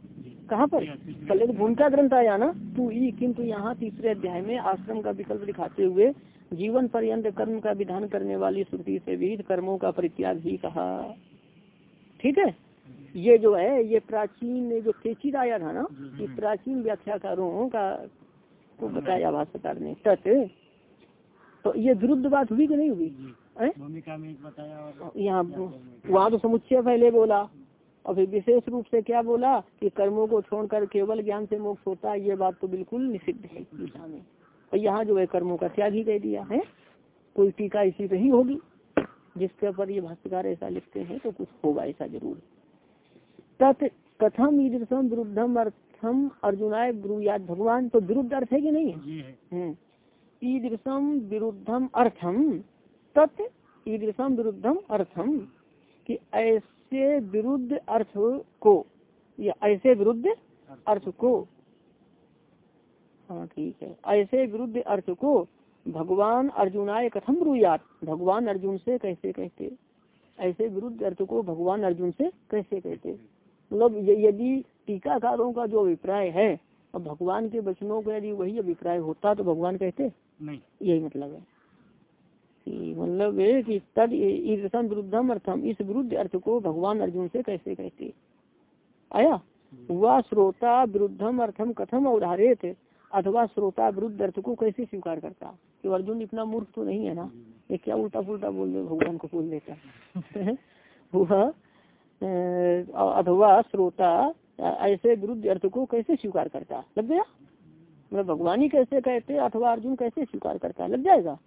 कहाँ पर? पहले भूमिका ग्रंथ आया ना तू ई। किंतु यहाँ तीसरे अध्याय में आश्रम का विकल्प दिखाते हुए जीवन पर्यंत कर्म का विधान करने वाली श्रुति से विहित कर्मों का परित्याग ही कहा। ठीक है? ये जो है ये प्राचीन जो केचित आया था ना ये प्राचीन व्याख्याकारों का को बताया भाष्यकार ने। तत् तो ये विरुद्ध बात हुई कि नहीं हुई? भूमिका में बताया यहाँ वहाँ तो समुच्चय पहले बोला और फिर विशेष रूप से क्या बोला कि कर्मों को छोड़कर केवल ज्ञान से मोक्ष होता है ये बात तो बिल्कुल निषिद्ध है। गीता में यहाँ जो है कर्मों का त्याग ही दे दिया है। कोई टीका इसी पे ही होगी जिसके ऊपर ये भाष्यकार ऐसा लिखते हैं तो कुछ होगा ऐसा ज़रूर। तत् कथम ईदृशम विरुद्धम अर्थम अर्जुनाय ब्रूयात भगवान तो विरुद्ध अर्थ है कि नहीं हम्म। ईदृशम विरुद्धम अर्थम तत् ईदृशम विरुद्धम अर्थम कि ऐसे विरुद्ध अर्थ को या ऐसे विरुद्ध अर्थ को हाँ ठीक है। ऐसे विरुद्ध अर्थ को भगवान अर्जुनाय कथम ब्रूयात। भगवान अर्जुन से कैसे कहते? ऐसे विरुद्ध अर्थ को भगवान अर्जुन से कैसे कहते? मतलब यदि टीकाकारों का जो अभिप्राय है और भगवान के वचनों का यदि वही अभिप्राय होता तो भगवान कहते? नहीं। यही मतलब है। कि मतलब कि तद ईदृशम विरुद्धम अर्थम। इस विरुद्ध अर्थ को भगवान अर्जुन से कैसे कहते? आया? वह श्रोता विरुद्धम अर्थम कथम अवधारित। अथवा श्रोता विरुद्ध अर्थ को कैसे स्वीकार करता? कि अर्जुन इतना मूर्ख तो नहीं है ना? ये क्या उल्टा पुल्टा बोल दे भगवान को बोल देता वह अथवा श्रोता ऐसे विरुद्ध अर्थ को कैसे स्वीकार करता? लग गया? मतलब भगवान ही कैसे कहते अथवा अर्जुन कैसे स्वीकार करता? लग जाएगा?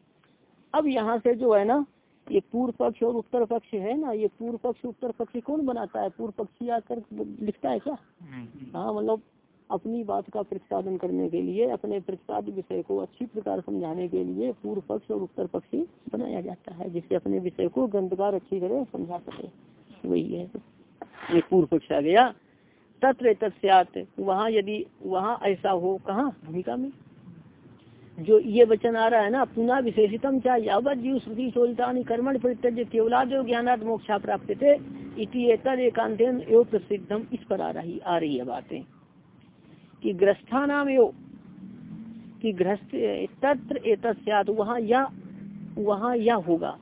अब यहाँ से जो है ना ये पूर्व पक्ष और उत्तर पक्ष है ना ये पूर्व पक्ष उत्तर पक्ष कौन बनाता है? पूर्व पक्षी आकर लिखता है क्या? हाँ मतलब अपनी बात का प्रतिपादन करने के लिए, अपने प्रतिपाद्य विषय को अच्छी प्रकार समझाने के लिए पूर्व पक्ष और उत्तर पक्षी बनाया जाता है, जिससे अपने विषय को ग्रंथकार अच्छी तरह समझा सके। वही है। ये पूर्व पक्ष आ गया। तत्र तत्स्यात वहाँ यदि, वहाँ ऐसा हो, कहाँ? भूमिका में। जो ये वचन आ रहा है ना, पुनः विशेषितम चाहे यावत जीव श्रुति चोलिता कर्मण परित्यज केवलादेव ज्ञानाद मोक्षा प्राप्त थे इति एकांतेन एवं प्रसिद्धम। इस पर आ रही आ रही है बातें। कि ग्रस्था नाम एव कि ग्रस्त तत्र एतस्यात वहाँ या वहाँ या होगा।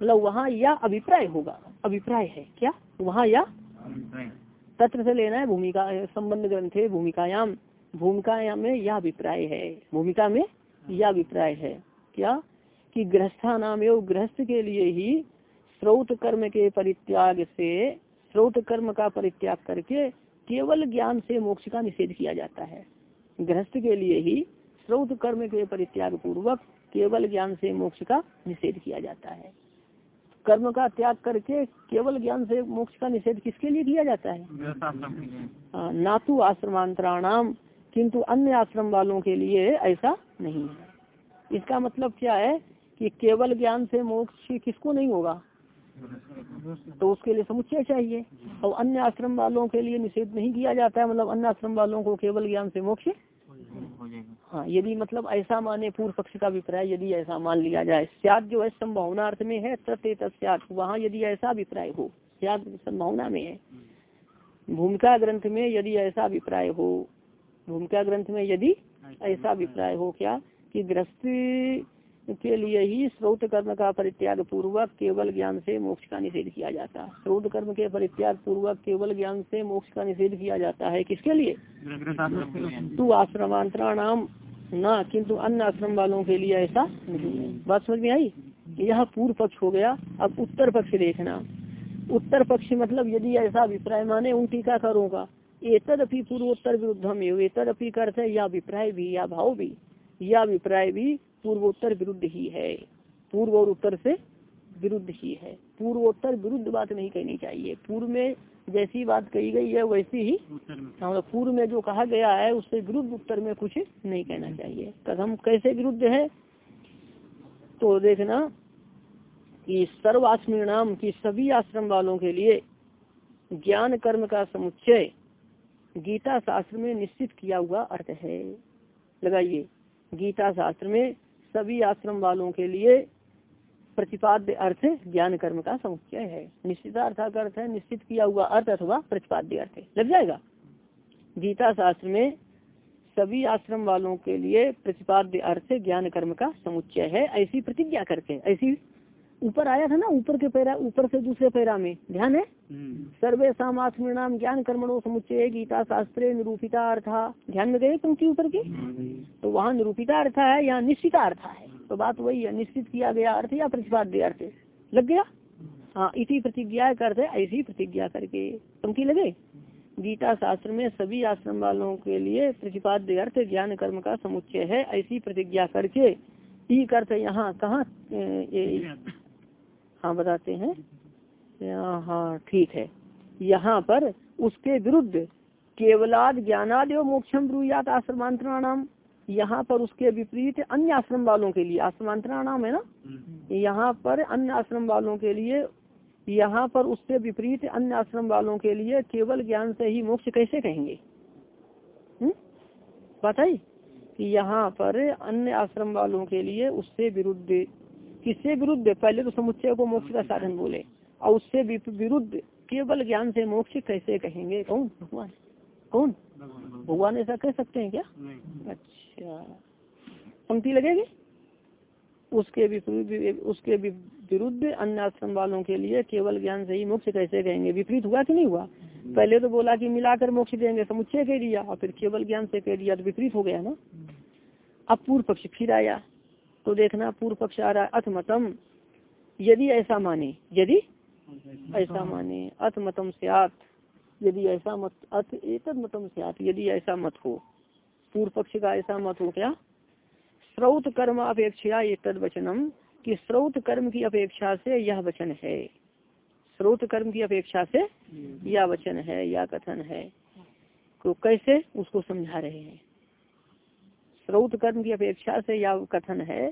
मतलब वहाँ या अभिप्राय होगा। अभिप्राय है क्या? वहाँ या? तत्र से लेना है भूमिका संबंध ग्रंथ है भूमिकायाम भूमिकायाम में यह अभिप्राय है। भूमिका में यह अभिप्राय है। क्या? कि गृहस्था नाम एवं गृहस्थ के लिए ही स्रोत कर्म के परित्याग से स्रोत कर्म का परित्याग करके केवल ज्ञान से मोक्ष का निषेध किया जाता है। गृहस्थ के लिए ही स्रोत कर्म के परित्याग पूर्वक केवल ज्ञान से मोक्ष का निषेध किया जाता है। कर्म का त्याग करके केवल ज्ञान से मोक्ष का निषेध किसके लिए किया जाता है? हाँ, ना तो आश्रमांतराणाम किंतु अन्य आश्रम वालों के लिए ऐसा नहीं है। इसका मतलब क्या है कि केवल ज्ञान से मोक्ष किसको नहीं होगा? तो उसके लिए समुच्चय चाहिए। और अन्य आश्रम वालों के लिए निषेध नहीं किया जाता है मतलब अन्य आश्रम वालों को केवल ज्ञान से मोक्ष हाँ यदि मतलब ऐसा माने पूर्व पक्ष का अभिप्राय, यदि ऐसा मान लिया जाए। स्याद जो है संभावना अर्थ में है, तत्त तत्स्याद वहाँ यदि ऐसा अभिप्राय हो स्याद संभावना में है। भूमिका ग्रंथ में यदि ऐसा अभिप्राय हो, भूमिका ग्रंथ में यदि ऐसा अभिप्राय हो क्या, कि गृहस्थ के लिए ही स्रोत कर्म का परित्याग पूर्वक केवल ज्ञान से मोक्ष का निषेध किया जाता है। स्रोत कर्म के परित्याग पूर्वक केवल ज्ञान से मोक्ष का निषेध किया जाता है किसके लिए? तू आश्रमांतरा नाम न, किंतु अन्य आश्रम वालों के लिए ऐसा नहीं बात समझ में आई? यह पूर्व पक्ष हो गया, अब उत्तर पक्ष देखना। उत्तर पक्ष मतलब यदि ऐसा अभिप्राय माने उन टीकाकारों का एतद अपनी पूर्वोत्तर विरुद्धम एतद अपनी का अर्थ है या अभिप्राय भी या भाव भी, या अभिप्राय भी पूर्वोत्तर विरुद्ध ही है। पूर्व और उत्तर से विरुद्ध ही है। पूर्वोत्तर विरुद्ध बात नहीं कहनी चाहिए। पूर्व में जैसी बात कही गई है वैसी ही मतलब पूर्व में जो कहा गया है उससे विरुद्ध उत्तर में कुछ नहीं कहना चाहिए। कदम कैसे विरुद्ध है? तो देखना कि सर्व आश्रम की सभी आश्रम वालों के लिए ज्ञान कर्म का समुच्चय गीता शास्त्र में निश्चित किया हुआ अर्थ है। लगाइए गीता शास्त्र में सभी आश्रम वालों के लिए प्रतिपाद्य अर्थ ज्ञान कर्म का समुच्चय है। निश्चितार्थ का अर्थ है, निश्चित किया हुआ अर्थ अथवा प्रतिपाद्य अर्थ। लग जाएगा? गीता शास्त्र में सभी आश्रम वालों के लिए प्रतिपाद्य अर्थ ज्ञान कर्म का समुच्चय है, ऐसी प्रतिज्ञा करते हैं, ऐसी ऊपर आया था ना ऊपर के पैरा ऊपर से दूसरे पैरा में। ध्यान है? सर्वे सामात्म नाम ज्ञान कर्मणो समुच्चय गीता शास्त्रे निरूपिता अर्थ। ध्यान में गए क्योंकि ऊपर की? तो वहाँ निरूपिता अर्थ है या निश्चिता अर्थ है? तो बात वही है निश्चित किया गया अर्थ या प्रतिपाद्य अर्थ? लग गया? हाँ इसी प्रतिज्ञा करते ऐसी प्रतिज्ञा करके। पंक्ति लगे? गीता शास्त्र में सभी आश्रम वालों के लिए प्रतिपाद्य अर्थ ज्ञान कर्म का समुच्चय है ऐसी प्रतिज्ञा करके। ई करते यहाँ कहाँ? हाँ बताते हैं। हाँ ठीक है। यहाँ पर उसके विरुद्ध केवलाद ज्ञानाद एवं मोक्षम ब्रूयात आश्रमांतराणाम यहाँ पर उसके विपरीत अन्य आश्रम वालों के लिए आश्रमांतराणाम है ना? यहाँ पर अन्य आश्रम वालों के लिए यहाँ पर उससे विपरीत अन्य आश्रम वालों के लिए केवल ज्ञान से ही मोक्ष कैसे कहेंगे? बताइए कि यहाँ पर अन्य आश्रम वालों के लिए उससे विरुद्ध किससे विरुद्ध? पहले तो समुच्चय को मोक्ष का साधन बोले। और उससे विरुद्ध केवल ज्ञान से मोक्ष कैसे कहेंगे? कौन? भगवान। कौन? भगवान ऐसा कह सकते हैं क्या? अच्छा। पंक्ति लगेगी? उसके विपरीत उसके विरुद्ध अन्य आश्रम वालों के लिए केवल ज्ञान से ही मोक्ष कैसे कहेंगे? विपरीत हुआ कि नहीं हुआ? पहले तो बोला कि मिलाकर मोक्ष देंगे समुच्चय कह दिया और फिर केवल ज्ञान से कह दिया तो विपरीत हो गया ना? अब पूर्व पक्ष फिर आया। तो देखना पूर्व पक्ष आ रहा है अथमतम यदि ऐसा माने यदि ऐसा माने अथमतम सियात। यदि ऐसा मत अथ एक मतम सियात यदि ऐसा मत हो। पूर्व पक्ष का ऐसा मत हो क्या? स्रोत कर्म अपेक्षा ये तद वचनम कि स्रोत कर्म की अपेक्षा से यह वचन है। स्रोत कर्म की अपेक्षा से यह वचन है या कथन है। तो कैसे? उसको समझा रहे हैं। स्रोत कर्म की अपेक्षा से या कथन है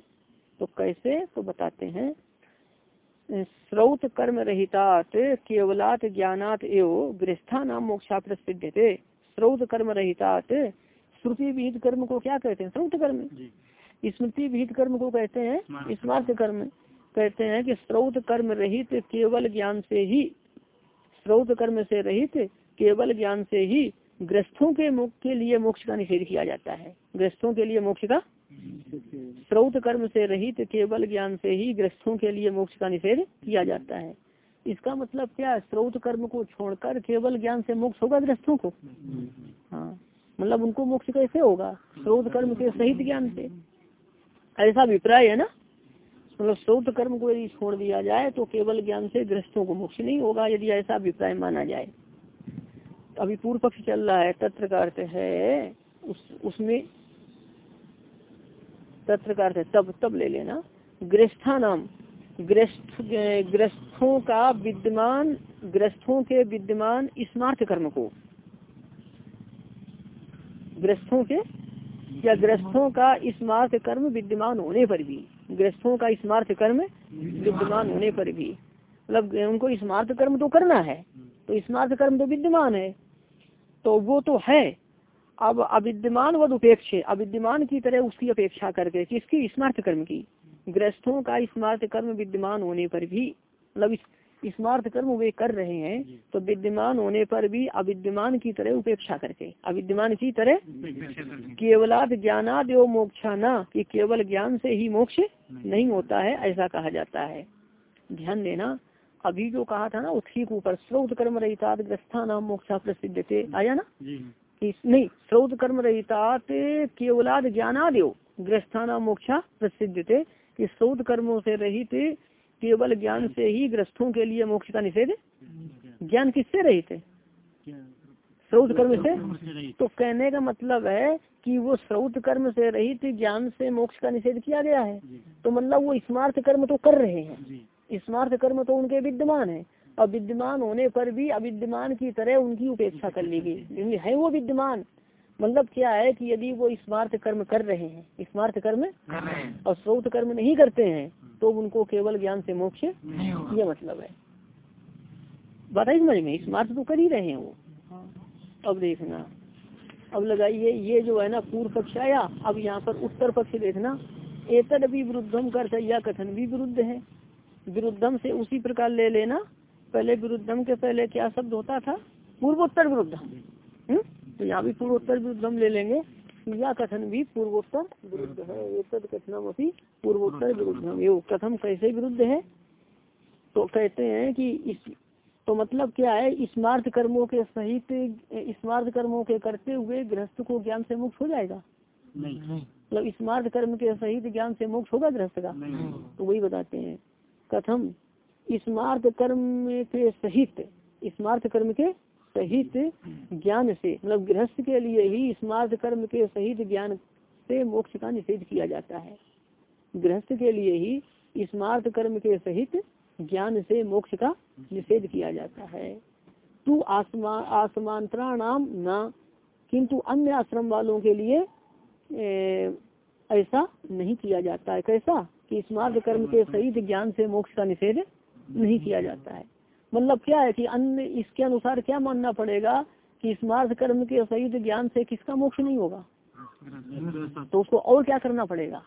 तो कैसे? तो बताते हैं। स्रोत कर्म रहितात केवलात ज्ञानात एवं गृहस्था नाम मोक्षा प्रसिद्ध थे स्रोत कर्म रहितात श्रुति विहित कर्म को क्या कहते हैं? स्रोत कर्म। स्मृति विहित कर्म को कहते हैं? स्मार्थ कर्म। कहते हैं कि स्रोत कर्म रहित केवल ज्ञान से ही स्रोत कर्म से रहित केवल ज्ञान से ही ग्रस्थों के मुख के लिए मोक्ष का निषेध किया जाता है। ग्रस्थों के लिए मोक्ष का स्रोत कर्म से रहित केवल ज्ञान से ही ग्रस्थों के लिए मोक्ष का निषेध किया जाता है। इसका मतलब क्या? स्रोत कर्म को छोड़कर केवल ज्ञान से मोक्ष होगा ग्रस्थों को? हाँ मतलब उनको मोक्ष कैसे होगा? स्रोत कर्म के सहित ज्ञान से। ऐसा अभिप्राय है ना? मतलब स्रोत कर्म को यदि छोड़ दिया जाए तो केवल ज्ञान से ग्रस्तों को मोक्ष नहीं होगा, यदि ऐसा अभिप्राय माना जाए। अभी पूर्व पक्ष चल रहा है, तत्र का अर्थ है। उस, उसमें तत्र का अर्थ तब तब ले लेना। ग्रस्था नाम। ग्रस्थ, ग्रस्थों का विद्यमान, ग्रस्थों के विद्यमान स्मार्थ कर्म को। ग्रस्थों के, या ग्रस्थों का स्मार्थ कर्म विद्यमान होने पर भी। ग्रस्थों का स्मार्थ कर्म विद्यमान होने पर भी। मतलब उनको स्मार्थ कर्म तो करना है। तो स्मार्थ कर्म तो विद्यमान है। तो वो तो है। अब अविद्यमान व उपेक्ष। अविद्यमान की तरह उसकी अपेक्षा करके किसकी? स्मार्थ कर्म की। ग्रस्थों का स्मार्थ कर्म विद्यमान होने पर भी मतलब स्मार्थ कर्म वे कर रहे हैं तो विद्यमान होने पर भी अविद्यमान की तरह उपेक्षा करके। अविद्यमान की तरह केवलाद ज्ञानाद एवं मोक्षा न कि केवल ज्ञान से ही मोक्ष नहीं होता है ऐसा कहा जाता है। ध्यान देना अभी जो कहा था ना उसकी ऊपर स्रोत कर्म रहिता ग्रस्था नाम मोक्षा प्रसिद्ध थे आया ना? नहीं स्रोत कर्म रहिता केवलाद ज्ञानादेव ग्रस्था नाम मोक्षा प्रसिद्ध थे कि स्रोत कर्मों से रहित केवल ज्ञान से ही ग्रस्थों के लिए मोक्ष का निषेध? ज्ञान किससे रहित है? स्रोत कर्म से? तो कहने का मतलब है कि वो स्रोत कर्म से रहित ज्ञान से मोक्ष का निषेध किया गया है। तो मतलब वो स्मार्थ कर्म तो कर रहे हैं। स्मार्थ कर्म तो उनके विद्यमान है। और विद्यमान होने पर भी अविद्यमान की तरह उनकी उपेक्षा कर ली गई। है वो विद्यमान। मतलब क्या है कि यदि वो स्मार्थ कर्म कर रहे हैं स्मार्थ कर्म और स्रोत कर्म नहीं करते हैं तो उनको केवल ज्ञान से मोक्ष ये मतलब है। बात बताइए समझ में? स्मार्थ तो कर ही रहे हैं वो। अब देखना। अब लगाइए ये जो है ना पूर्व पक्ष आया अब यहाँ पर उत्तर पक्ष देखना। एतद भी विरुद्धम कर कथन भी विरुद्ध है। विरुद्धम से उसी प्रकार ले लेना। पहले विरुद्धम के पहले क्या शब्द होता था? पूर्वोत्तर विरुद्धम। हम्म? तो यहाँ भी पूर्वोत्तर विरुद्धम ले लेंगे। या कथन भी पूर्वोत्तर विरुद्ध है। एक कथनम अभी पूर्वोत्तर विरुद्धम। ये कथम कैसे विरुद्ध है? तो कहते हैं कि इस तो मतलब क्या है? स्मार्थ कर्मों के सहित स्मार्थ कर्मों के करते हुए गृहस्थ को ज्ञान से मुक्त हो जाएगा? नहीं। मतलब स्मार्थ कर्म के सहित ज्ञान से मुक्त होगा गृहस्थ का? तो वही बताते हैं। कथम। स्मार्थ कर्म के सहित स्मार्थ कर्म के सहित ज्ञान से मतलब गृहस्थ के लिए ही स्मार्थ कर्म के सहित ज्ञान से मोक्ष का निषेध किया जाता है। गृहस्थ के लिए ही स्मार्थ कर्म के सहित ज्ञान से मोक्ष का निषेध किया जाता है। तू आसमा आसमांतराणाम न किंतु अन्य आश्रम वालों के लिए ए, ऐसा नहीं किया जाता है। कैसा? कि स्मार्ट कर्म के सही ज्ञान से मोक्ष का निषेध नहीं किया जाता है। मतलब क्या है कि अन्य इसके अनुसार क्या मानना पड़ेगा कि स्मार्ट कर्म के सही ज्ञान से किसका मोक्ष नहीं होगा? तो उसको और क्या करना पड़ेगा?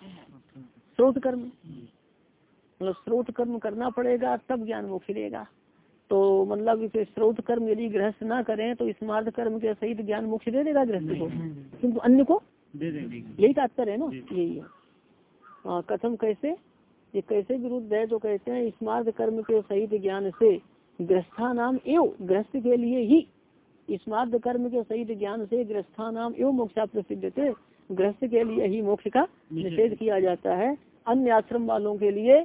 स्रोत कर्म। मतलब स्रोत कर्म करना पड़ेगा तब ज्ञान मोक्ष देगा तो मतलब इसे स्रोत कर्म यदि गृहस्थ ना करें तो स्मार्ट कर्म के सहित ज्ञान मोक्ष दे देगा गृहस्थ को। किंतु अन्य को? यही तात्पर्य है ना? यही है। हाँ कथम कैसे? ये कैसे विरुद्ध है तो कहते हैं स्मार्ट कर्म के सहित ज्ञान से ग्रस्था नाम एवं गृहस्थ के लिए ही। स्मार्ट कर्म के सहित ज्ञान से ग्रस्था नाम एवं मोक्षा प्रसिद्ध थे। गृहस्थ के लिए ही मोक्ष का निषेध किया। जाता है। अन्य आश्रम वालों के लिए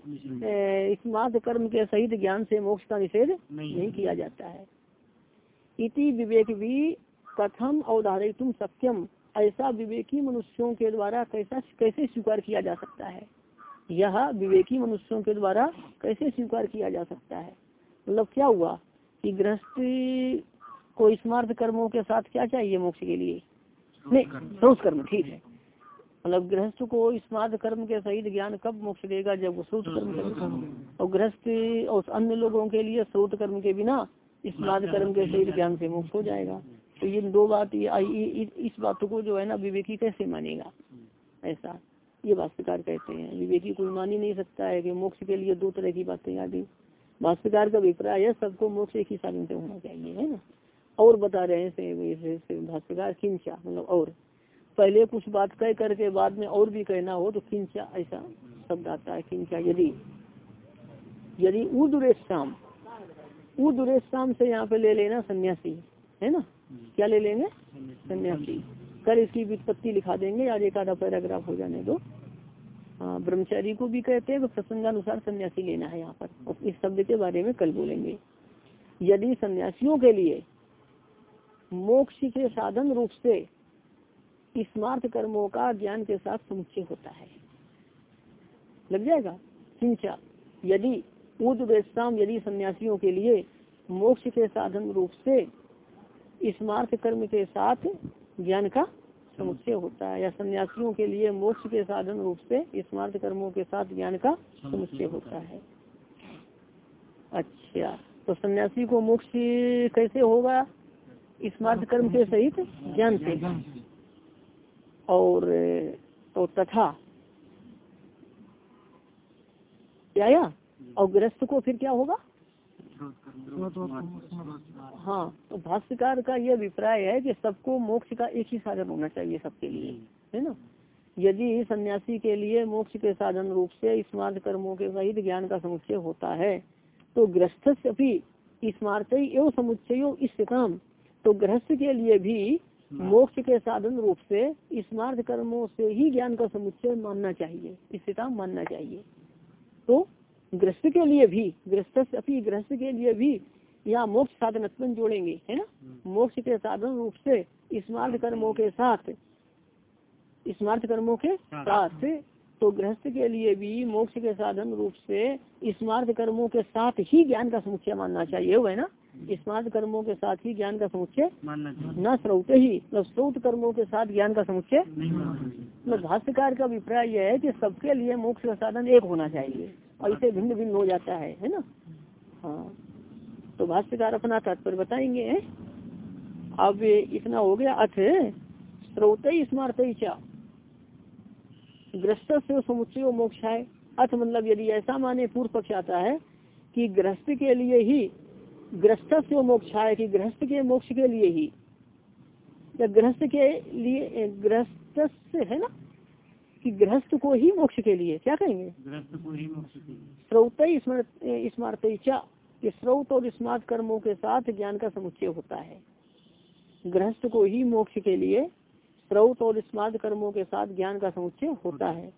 स्मार्ट कर्म के सहित ज्ञान से मोक्ष का निषेध नहीं किया जाता है। इति विवेक भी कथम तुम सत्यम ऐसा विवेकी मनुष्यों के द्वारा कैसा, कैसे स्वीकार किया जा सकता है? यह विवेकी मनुष्यों के द्वारा कैसे स्वीकार किया जा सकता है? मतलब क्या हुआ कि गृहस्थी को स्मार्थ कर्मों के साथ क्या चाहिए मोक्ष के लिए? नहीं स्रोत कर्म, ठीक है। मतलब गृहस्थ को स्मार्थ कर्म के सहित ज्ञान कब मोक्ष देगा जब वो स्रोत कर्म करेगा? और गृहस्थ और अन्य लोगों के लिए स्रोत कर्म के बिना स्मार्ट कर्म के सहित ज्ञान से मोक्ष हो जाएगा। तो ये दो बात ये इस बात को जो है ना विवेकी कैसे मानेगा? ऐसा। ये भाष्यकार कहते हैं। विवेकी कोई मान ही नहीं सकता है कि मोक्ष के लिए दो तरह की बातें आदि भाष्यकार का अभिप्राय है, सबको मोक्ष एक ही साधन से होना चाहिए, है ना? और बता रहे हैं भाष्यकार किंचा मतलब और। पहले कुछ बात कह करके बाद में और भी कहना हो तो किंचा ऐसा शब्द आता है किंचा यदि यदि उदुरेशाम उदुरेशाम से यहाँ पे ले लेना सन्यासी, है ना? क्या ले लेंगे? सन्यासी कल इसकी वित्पत्ति लिखा देंगे, आज एक आधा पैराग्राफ हो जाने दो। हाँ ब्रह्मचारी को भी कहते हैं प्रसंगानुसार सन्यासी लेना है यहाँ पर। और इस शब्द के बारे में कल बोलेंगे। यदि सन्यासियों के लिए मोक्ष के साधन रूप से स्मार्थ कर्मों का ज्ञान के साथ समुच्चय होता है। लग जाएगा? सिंचा यदि उद्वेशाम यदि सन्यासियों के लिए मोक्ष के साधन रूप से स्मार्थ कर्म के साथ ज्ञान का समुच्चय होता है, या सन्यासियों के लिए मोक्ष के साधन रूप से स्मार्थ कर्मों के साथ ज्ञान का समुच्चय होता है। अच्छा तो सन्यासी को मोक्ष कैसे होगा? स्मार्थ कर्म के सहित ज्ञान से। और तो तथा क्या और ग्रस्त को फिर क्या होगा? हाँ तो भाष्यकार का यह अभिप्राय है कि सबको मोक्ष का एक ही साधन होना चाहिए सबके लिए, है ना? यदि सन्यासी के लिए मोक्ष के साधन रूप से स्मार्ट कर्मों के सहित ज्ञान का समुच्चय होता है तो से भी स्मार्थ एवं समुच्चय इस काम तो गृहस्थ के लिए भी मोक्ष के साधन रूप से स्मार्ट कर्मों से ही ज्ञान का समुच्चय मानना चाहिए स्थिता मानना चाहिए। तो गृहस्थ के लिए भी गृहस्थ अपनी गृहस्थ के लिए भी यहाँ मोक्ष साधन जोड़ेंगे है ना? हम्म। मोक्ष के साधन रूप से स्मार्ट कर्मों के साथ स्मार्ट कर्मों के साथ तो गृहस्थ के लिए भी मोक्ष के साधन रूप से स्मार्ट कर्मों के साथ ही ज्ञान का समुच्चय मानना चाहिए वो है ना? हम्म। स्मार्ट कर्मों के साथ ही ज्ञान का समुच्चय न स्रोत ही मतलब स्रोत कर्मों के साथ ज्ञान का समुच्चय मतलब भाष्यकार का अभिप्राय यह है कि सबके लिए मोक्ष का साधन एक होना चाहिए। इसे भिन्न भिन्न हो जाता है है ना? हाँ। तो भाष्यकार अपना तात्पर्य बताएँगे अब इतना हो गया अथ, स्रोत स्मार्त ग्रस्त से समुच्चय मोक्ष है अथ मतलब यदि ऐसा माने पूर्व पक्ष आता है कि गृहस्थ के लिए ही ग्रस्त से मोक्ष है कि गृहस्थ के मोक्ष के लिए ही। या गृहस्थ के लिए गृहस्थ है ना? कि गृहस्थ को ही मोक्ष के लिए क्या कहेंगे? गृहस्थ को ही मोक्ष स्रोत स्मार्त स्रोत और स्मार्ट कर्मों के साथ ज्ञान का समुच्चय होता है। गृहस्थ को ही मोक्ष के लिए स्रोत और स्मार्ट कर्मों के साथ ज्ञान का समुच्चय होता है।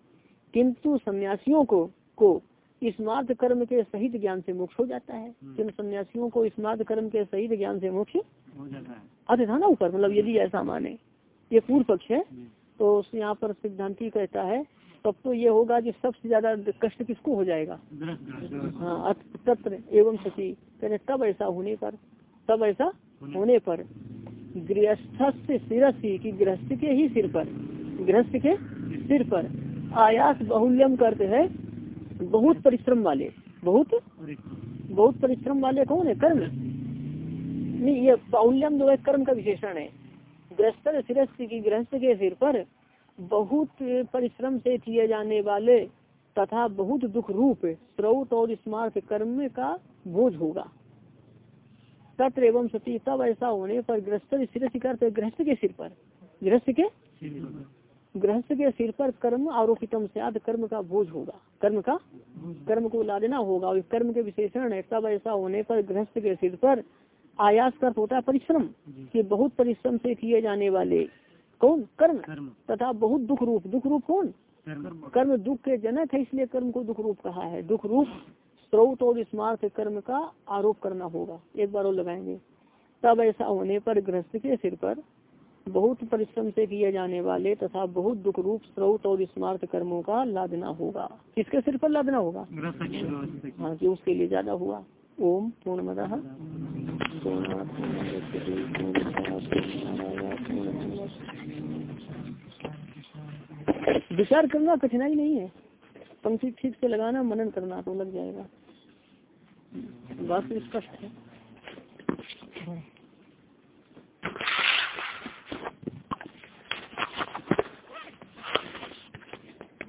किंतु सन्यासियों को को स्मार्ट कर्म के सहित ज्ञान से मोक्ष हो जाता है। हम्म। किन सन्यासियों को स्मार्त कर्म के सहित ज्ञान से मोक्ष हो जाता है। अर्थ था ना ऊपर मतलब यदि ऐसा माने ये पूर्व पक्ष है। तो यहाँ पर सिद्धांति कहता है, तब तो ये होगा कि सबसे ज़्यादा कष्ट किसको हो जाएगा? हाँ तत्र एवं सची कहते तब ऐसा होने पर, तब ऐसा होने पर। गृहस्थ से शिरसी की गृहस्थ के ही सिर पर, गृहस्थ के सिर पर। आयास बहुल्यम करते हैं बहुत परिश्रम वाले। बहुत? बहुत परिश्रम वाले कौन है? कर्म। नहीं, ये बाहुल्यम जो है, कर्म का विशेषण है। गृहस्थ शिरस्थ की गृहस्थ के सिर पर बहुत परिश्रम से किए जाने वाले तथा बहुत दुख रूप स्रोत और स्मार्थ कर्म का बोझ होगा। तत्र एवं सती तब ऐसा होने पर गृहस्थ शिरस्थ करते गृहस्थ के सिर पर। गृहस्थ के? गृहस्थ के सिर पर कर्म आरोपितम से कर्म का बोझ होगा। कर्म का? कर्म को लादना होगा। और कर्म के विशेषण है, तब ऐसा होने पर गृहस्थ के सिर पर आयास कर होता है परिश्रम कि बहुत परिश्रम से किए जाने वाले कौन? कर्म। कर्म। तथा बहुत दुख रूप। दुख रूप कौन? कर्म। दुख के जनक है इसलिए कर्म को दुख रूप कहा है। दुख रूप स्रोत और स्मार्थ कर्म का आरोप करना होगा। एक बार और लगाएँगे। तब ऐसा होने पर गृहस्थ के सिर पर बहुत परिश्रम से किए जाने वाले तथा बहुत दुख रूप स्रोत और स्मार्थ कर्मों का लादना होगा। किसके सिर पर लादना होगा? हाँ कि उसके लिए ज़्यादा हुआ। ओम पूर्णमद। विचार करना कठिनाई नहीं है। पंक्ति ठीक से लगाना मनन करना तो लग जाएगा। बात स्पष्ट है।